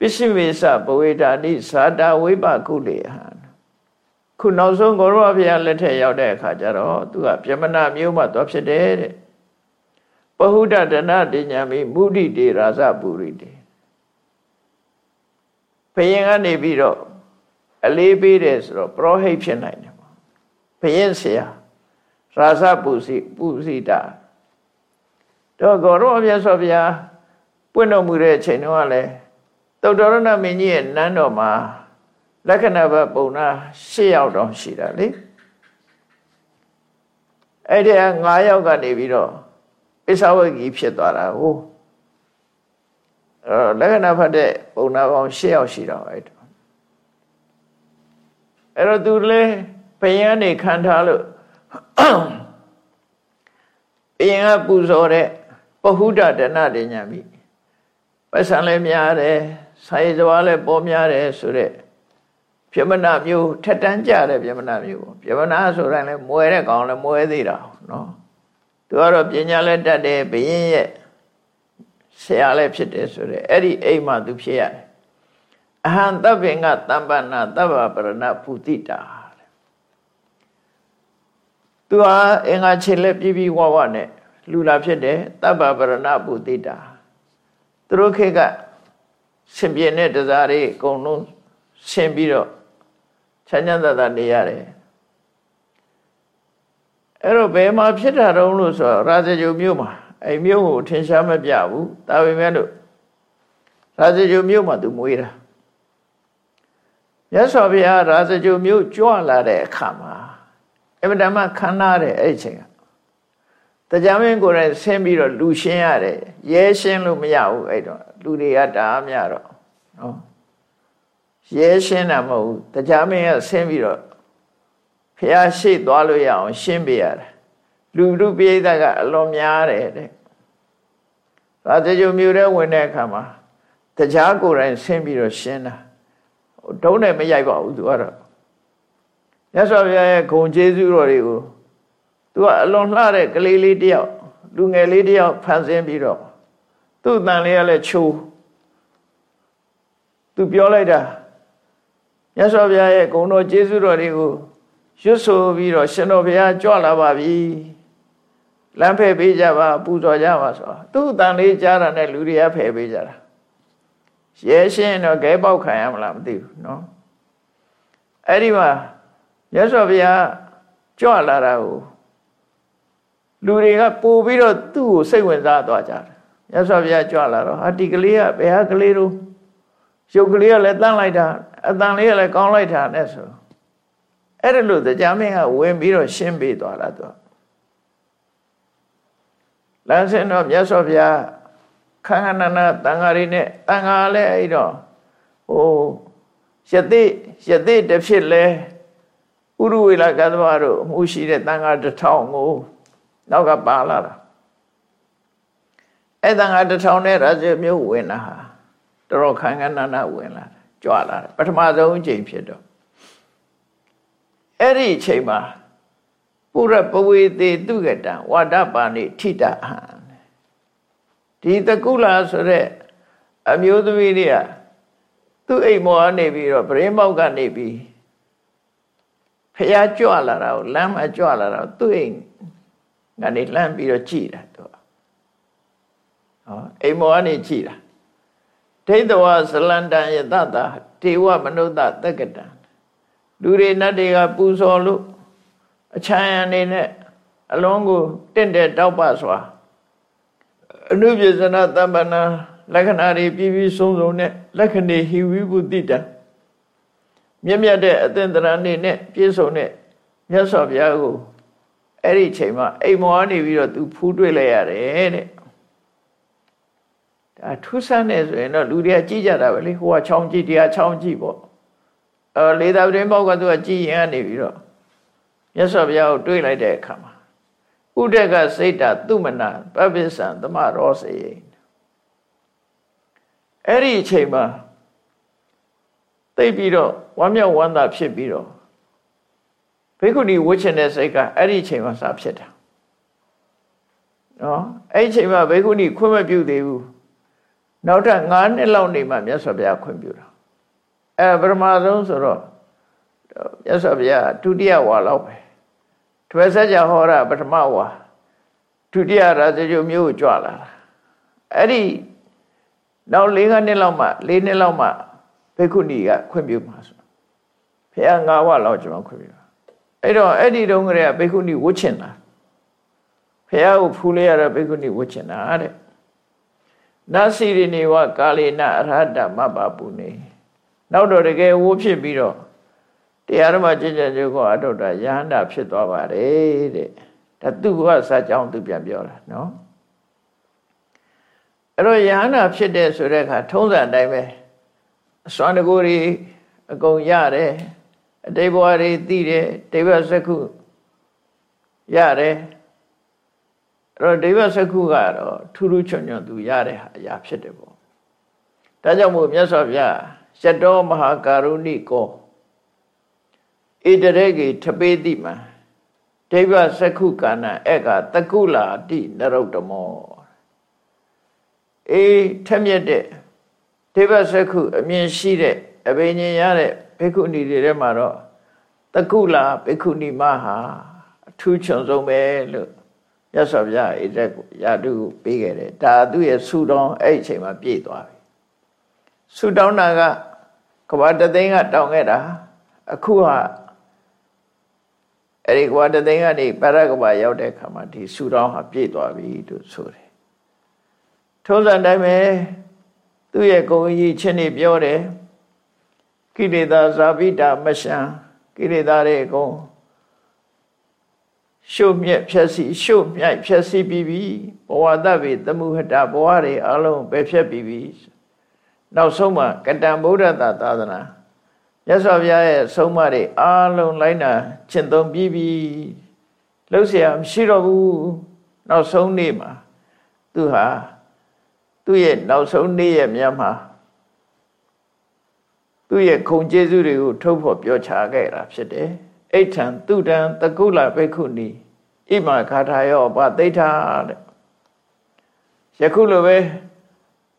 ပစ္စည်းမေစဘဝေဒာနိဇာတာဝိပကုလေဟံခုနောက်ဆုံးကိုရောဖေယလက်ထက်ရောက်တဲ့အခါကျတော့သူကပြမနာမျိုးမှသွားဖြစ်တယ်တဲ့ပဟုဒ္ဒတနာတညာမိမုဒိတေရာဇပူရိတေဘယင်ကနေပြီးတော့အလေးပေးတယ်ဆိုတော့ပရောဟိတ်ဖြစ်နိုင်တယ်ပေါ့ဘယင်ဆရာရာဇပူစီပူစီတာတော့ဂေါရဝမြတ်စွာဘုရားပွင့်တော်မူတဲ့အချိန်တုန်းကလည်း သုတ္တရဏမင်းကြီးရဲ့နန်းတော်မှာလက္ခဏာဘပုံနာ၈ယောက်တော့ရှိတာလေအဲ့ဒီ9ယောက်ကနေပြီးတော့ပိဿဝဂီဖြစ်သွားတာဟိုအဲ့လက္ခဏာဖတ်တဲ့ပုံနာပေါင်း၈ယောက်ရှိတော့အဲ့တော့အဲ့တော့သူလည်းဘယင်းကနေခံထားလို့ဘယင်းကပူဇော်တဲ့ပဟုဒ္ဒဒနတညာမိပတ်စံလည်းများတယ် ဆိုင်စဝါလည်းပေါ်များတယ်ဆိုတဲ့ပြမနာမျိုးထက်တန်းကြတဲ့ပြမနာမျိုးပြမနာဆိုတိုင်းလည်းမွဲတဲ့ကောင်လည်းမွဲသေးတာနော်သူကတော့ပညာလည်းတတ်တယ်ဘယင်းရဲ့ဆရာလည်းဖြစ်တယ်ဆိုတဲ့အဲ့ဒီအိမ်မှာသူဖြစ်ရတယ်အဟံတဗ္ဗင်္ဂတမ္ပနာတဗ္ဗပရဏပုတိတာသူဟာအင်္ဂါခြေလက်ပြပြဝဝနဲ့လူလာဖြစ်တယ်တဗ္ဗပရဏပုတိတာသူတို့ခေတ်က ရှင်ပြင်းတဲ့တရားတွေအကုန်လုံးဆင်ပြီးတော့ချမ်းချမ်းသာသာနေရတယ်အဲ့တော့ဘယ်မှာဖြစ်တာတုံးလို့ဆိုတော့ရာဇဂုမြို့မှာအဲ့မြို့ကိုထင်ရှားမပြဘူးဒါပေမဲ့လို့ရာဇဂုမြို့မှာသူမွေးတာမြတ်စွာဘုရားရာဇဂုမြို့ကြွလာတဲ့အခါမှာအမတမခန္ဓာတဲ့အဲ့ချိန်က တရားမင်းကိုယ်တိုင်ဆင်းပြီးတော့လူရှင်းရတယ်ရဲရှင်းလို့မရဘူးအဲ့တော့လူတွေကတအားများတော့နော်ရဲရှင်းတာမဟုတ်ဘူးတရားမင်းကဆင်းပြီးတော့ဖះရှိသွားလို့ရအောင်ရှင်းပေးရတယ်လူလူပိဋကကအလွန်များတယ်တဲ့ရာဇဂုမြို့ထဲဝင်တဲ့အခါမှာတရားကိုယ်တိုင်ဆင်းပြီးတော့ရှင်းတာဒုံးနဲ့မရိုက်ပါဘူးသူကတော့မြတ်စွာဘုရားရဲ့ဂုံကျေးဇူးတော်တွေကို သူကအလွန်လှတဲ့ကလေးလေးတယောက်လူငယ်လေးတယောက်ဖန်ဆင်းပြီးတော့သူ့တန်လေးကလည်းချိုးသူပြောလိုက်တာမြတ်စွာဘုရားရဲ့ဂုံတော်ကျေးဇူးတော်တွေကိုရွတ်ဆိုပြီးတော့ရှင်တော်ဘုရားကြွလာပါပြီလမ်းဖယ်ပေးကြပါပူဇော်ကြပါဆိုသူ့တန်လေးကြားတာနဲ့လူတွေကဖယ်ပေးကြတာရဲရှင်းတော့ခဲပေါက်ခံရမလားမသိဘူးနော်အဲ့ဒီမှာမြတ်စွာဘုရားကြွလာတာကို လူတွေကပို့ပြီးတော့သူ့ကိုစိတ်ဝင်စားသွားကြတယ်မြတ်စွာဘုရားကြွလာတော့ဟာဒီကလေးကဘယ်ဟာကလေးတို့ရုပ်ကလေးကလည်းတန်းလိုက်တာအတန်လေးကလည်းကောင်းလိုက်တာနဲ့ဆိုအဲ့ဒါလို့တရားမင်းကဝင်ပြီးတော့ရှင်းပေးသွားတာသူလမ်းစဉ်တော့မြတ်စွာဘုရားခန္ဓာနာတန်ဃာတွေနဲ့တန်ဃာလည်းအဲ့တော့ဟိုယသိယသိတစ်ဖြစ်လဲဥရဝေလကသဘာတို့အမှုရှိတဲ့တန်ဃာတစ်ထောင်ကို နောက်ကပါလာတာအဲ့တန်ဃာတစ်ထောင်နဲ့ရာဇမျိုးဝင်လာဟာတော်တော်ခန္ဓာနာနာဝင်လာတယ်ကြွလာတယ်ပထမဆုံးအချိန်ဖြစ်တော့အဲ့ဒီအချိန်မှာပုရပဝေတိတုကတံဝါဒပါဏိထိတဟံဒီတကုလာဆိုတဲ့အမျိုးသမီးတွေကသူ့အိမ်မောကနေပြီးတော့ပရင်းပေါက်ကနေပြီးဖះကြွလာတာကိုလမ်းမှာကြွလာတာသူ့အိမ် ကနေလှမ်းပြီးတော့ကြည်တာသူဟောအိမ်မောကနေကြည်တာဒိဋ္ဌဝဇလန္တံယတတတေဝမနုဿတက္ကတံလူတွေနတ်တွေကပူဇော်လို့အချမ်းအနေနဲ့အလုံးကိုတင့်တဲ့တောက်ပစွာအနုပြဇနာတမ္ပနာလက္ခဏာတွေပြည့်ပြည့်စုံစုံနဲ့လက္ခဏေဟိဝိပုတိတံမြင့်မြတ်တဲ့အသင်္တရာနေနဲ့ပြည့်စုံတဲ့မြတ်စွာဘုရားကို အဲ့ဒီချိန်မှာအိမ်မောနေပြီးတော့သူဖူးတွေ့လိုက်ရတယ်တဲ့ဒါထူးဆန်းနေဆိုရင်တော့လူတွေကကြည့်ကြတာပဲလေဟိုကချောင်းကြည့်တရားချောင်းကြည့်ပေါ့အဲလေသာပရင်ပေါက်ကသူကကြည်ရင်ကနေပြီးတော့မြတ်စွာဘုရားကိုတွေးလိုက်တဲ့အခါမှာဥဒကစိတ်တာသူမနာပပိစ္ဆံသမရောစေအဲ့ဒီအချိန်မှာသိပြီးတော့ဝမ်းမြောက်ဝမ်းသာဖြစ်ပြီးတော့ ဘိက္ခုနီဝှချင်တဲ့စိတ်ကအဲ့ဒီအချိန်မှာစဖြစ်တာနော်အဲ့ဒီအချိန်မှာဘိက္ခုနီခွင့်မပြုသေးဘူးနောက်ထပ်9နှစ်လောက်နေမှမြတ်စွာဘုရားခွင့်ပြုတာအဲပရမဆုံးဆိုတော့မြတ်စွာဘုရားဒုတိယဝါလောက်ပဲထွေဆက်ကြဟောတာပထမဝါဒုတိယရာဇဂုမျိုးကိုကြွလာတာအဲ့ဒီနောက်၄ခနှစ်လောက်မှ၄နှစ်လောက်မှဘေခုနီကခွင့်ပြုမှာဆိုဖះ၅ဝါလောက်ကျွန်တော်ခွင့်ပြု အဲ့တော့အဲ့ဒီတုန်းကလေးကဘေခုနီဝှချင်တာဖះကိုဖူးလိုက်ရတော့ဘေခုနီဝှချင်တာတဲ့နာစီရိနေဝကာလေနအရဟတမပပုနေနောက်တော့တကယ်ဝိုးဖြစ်ပြီးတော့တရားဓမ္မကျင့်ကြံကြိုးကအထုတ်တာယဟန္တာဖြစ်သွားပါတယ်တဲ့ဒါသူကစာကြောင်းသူပြန်ပြောတာနော်အဲ့တော့ယဟန္တာဖြစ်တဲ့ဆိုတဲ့အခါထုံးစံအတိုင်းပဲအစွမ်းတကူတွေအကုန်ရတယ် အတိတ်ဘဝတွေသိတယ်ဒိဗ္ဗစက္ခုရတယ်အဲ့တော့ဒိဗ္ဗစက္ခုကတော့ထူးထူးချွန်ချွန်သူရတဲ့ဟာအရာဖြစ်တယ်ပေါ့ဒါကြောင့်မို့မြတ်စွာဘုရားရှတောမဟာကာရုဏိကောဣတရေကေထပေတိမံဒိဗ္ဗစက္ခုကာဏဧကတကုလာတိနရုတ္တမောအေးထက်မြက်တဲ့ဒိဗ္ဗစက္ခုအမြင်ရှိတဲ့အဘိညာဉ်ရတဲ့ ဘိက္ခုနီတွေထဲမှာတော့တကုလာဘိက္ခုနီမဟာအထူးချွန်ဆုံးပဲလို့မြတ်စွာဘုရားဣတက်ကိုယာတုကိုပေးခဲ့တယ်ဒါသူ့ရဲ့ဆုတောင်းအဲ့ဒီအချိန်မှာပြည့်သွားပြီဆုတောင်းတာကကဘာတသိန်းကတောင်းခဲ့တာအခုဟာအဲ့ဒီကဘာတသိန်းကနေပရကဘာရောက်တဲ့အခါမှာဒီဆုတောင်းဟာပြည့်သွားပြီလို့ဆိုတယ်ထုံးစံတိုင်းပဲသူ့ရဲ့ဂုဏ်ကြီးချင်းနေပြောတယ် ကိလေသာဇာပိတာမရှံကိလေသာတွေအကုန်ရှုမြက်ဖြက်စီရှုမြိုက်ဖြက်စီပြီးပြီဘဝတဗေသမှုဟတဘဝတွေအလုံးပဲဖြက်ပြီးပြီနောက်ဆုံးမှာကတံဗုဒ္ဓသာသာသနာရသော်ဘုရားရဲ့ဆုံးမတွေအားလုံးလိုက်နာကျင့်သုံးပြီးပြီလှုပ်เสียမရှိတော့ဘူးနောက်ဆုံးနေ့မှာသူဟာသူ့ရဲ့နောက်ဆုံးနေ့ရဲ့မြတ်မှာ သူ့ရဲ့ခုံကျေးဇူးတွေကိုထုတ်ဖော်ပြောချခဲ့တာဖြစ်တယ်အိဋ္ဌံသူတံတကုလဘိက္ခုနီဣမခါထာယောပသိဋ္ဌာတဲ့ယခုလိုပဲ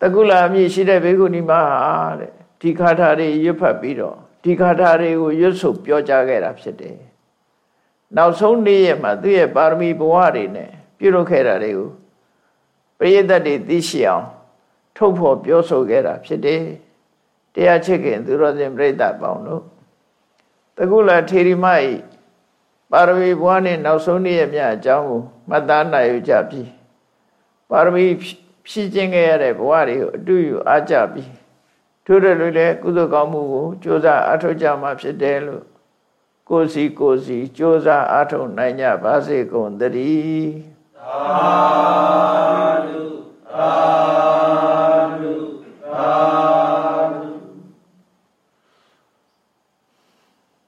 တကုလအမည်ရှိတဲ့ဘေကုဏီမဟာတဲ့ဒီခါထာတွေရွတ်ဖတ်ပြီးတော့ဒီခါထာတွေကိုရွတ်ဆိုပြောကြားခဲ့တာဖြစ်တယ်နောက်ဆုံးနေ့ရက်မှာသူ့ရဲ့ပါရမီဘဝတွေနဲ့ပြုလုပ်ခဲ့တာတွေကိုပရိသတ်တွေသိရှိအောင်ထုတ်ဖော်ပြောဆိုခဲ့တာဖြစ်တယ် တရားချစ်ခင်သူတော်စင်ပြိဿပေါင်းတို့တကုလထေရီမဤပါရမီဘွားနဲ့နောက်ဆုံးနေ့ရမြအကြောင်းကိုမှတ်သားနိုင်ကြပြီပါရမီဖြည့်ကျင့်ခဲ့ရတဲ့ဘဝတွေကိုအတူယူအားကြပြီထို့တယ်လို့လည်းကုသိုလ်ကောင်းမှုကိုကြိုးစားအထောက်ကြမှာဖြစ်တယ်လို့ကိုစီကိုစီကြိုးစားအထောက်နိုင်ကြပါစေကုန်သတည်းသာဓု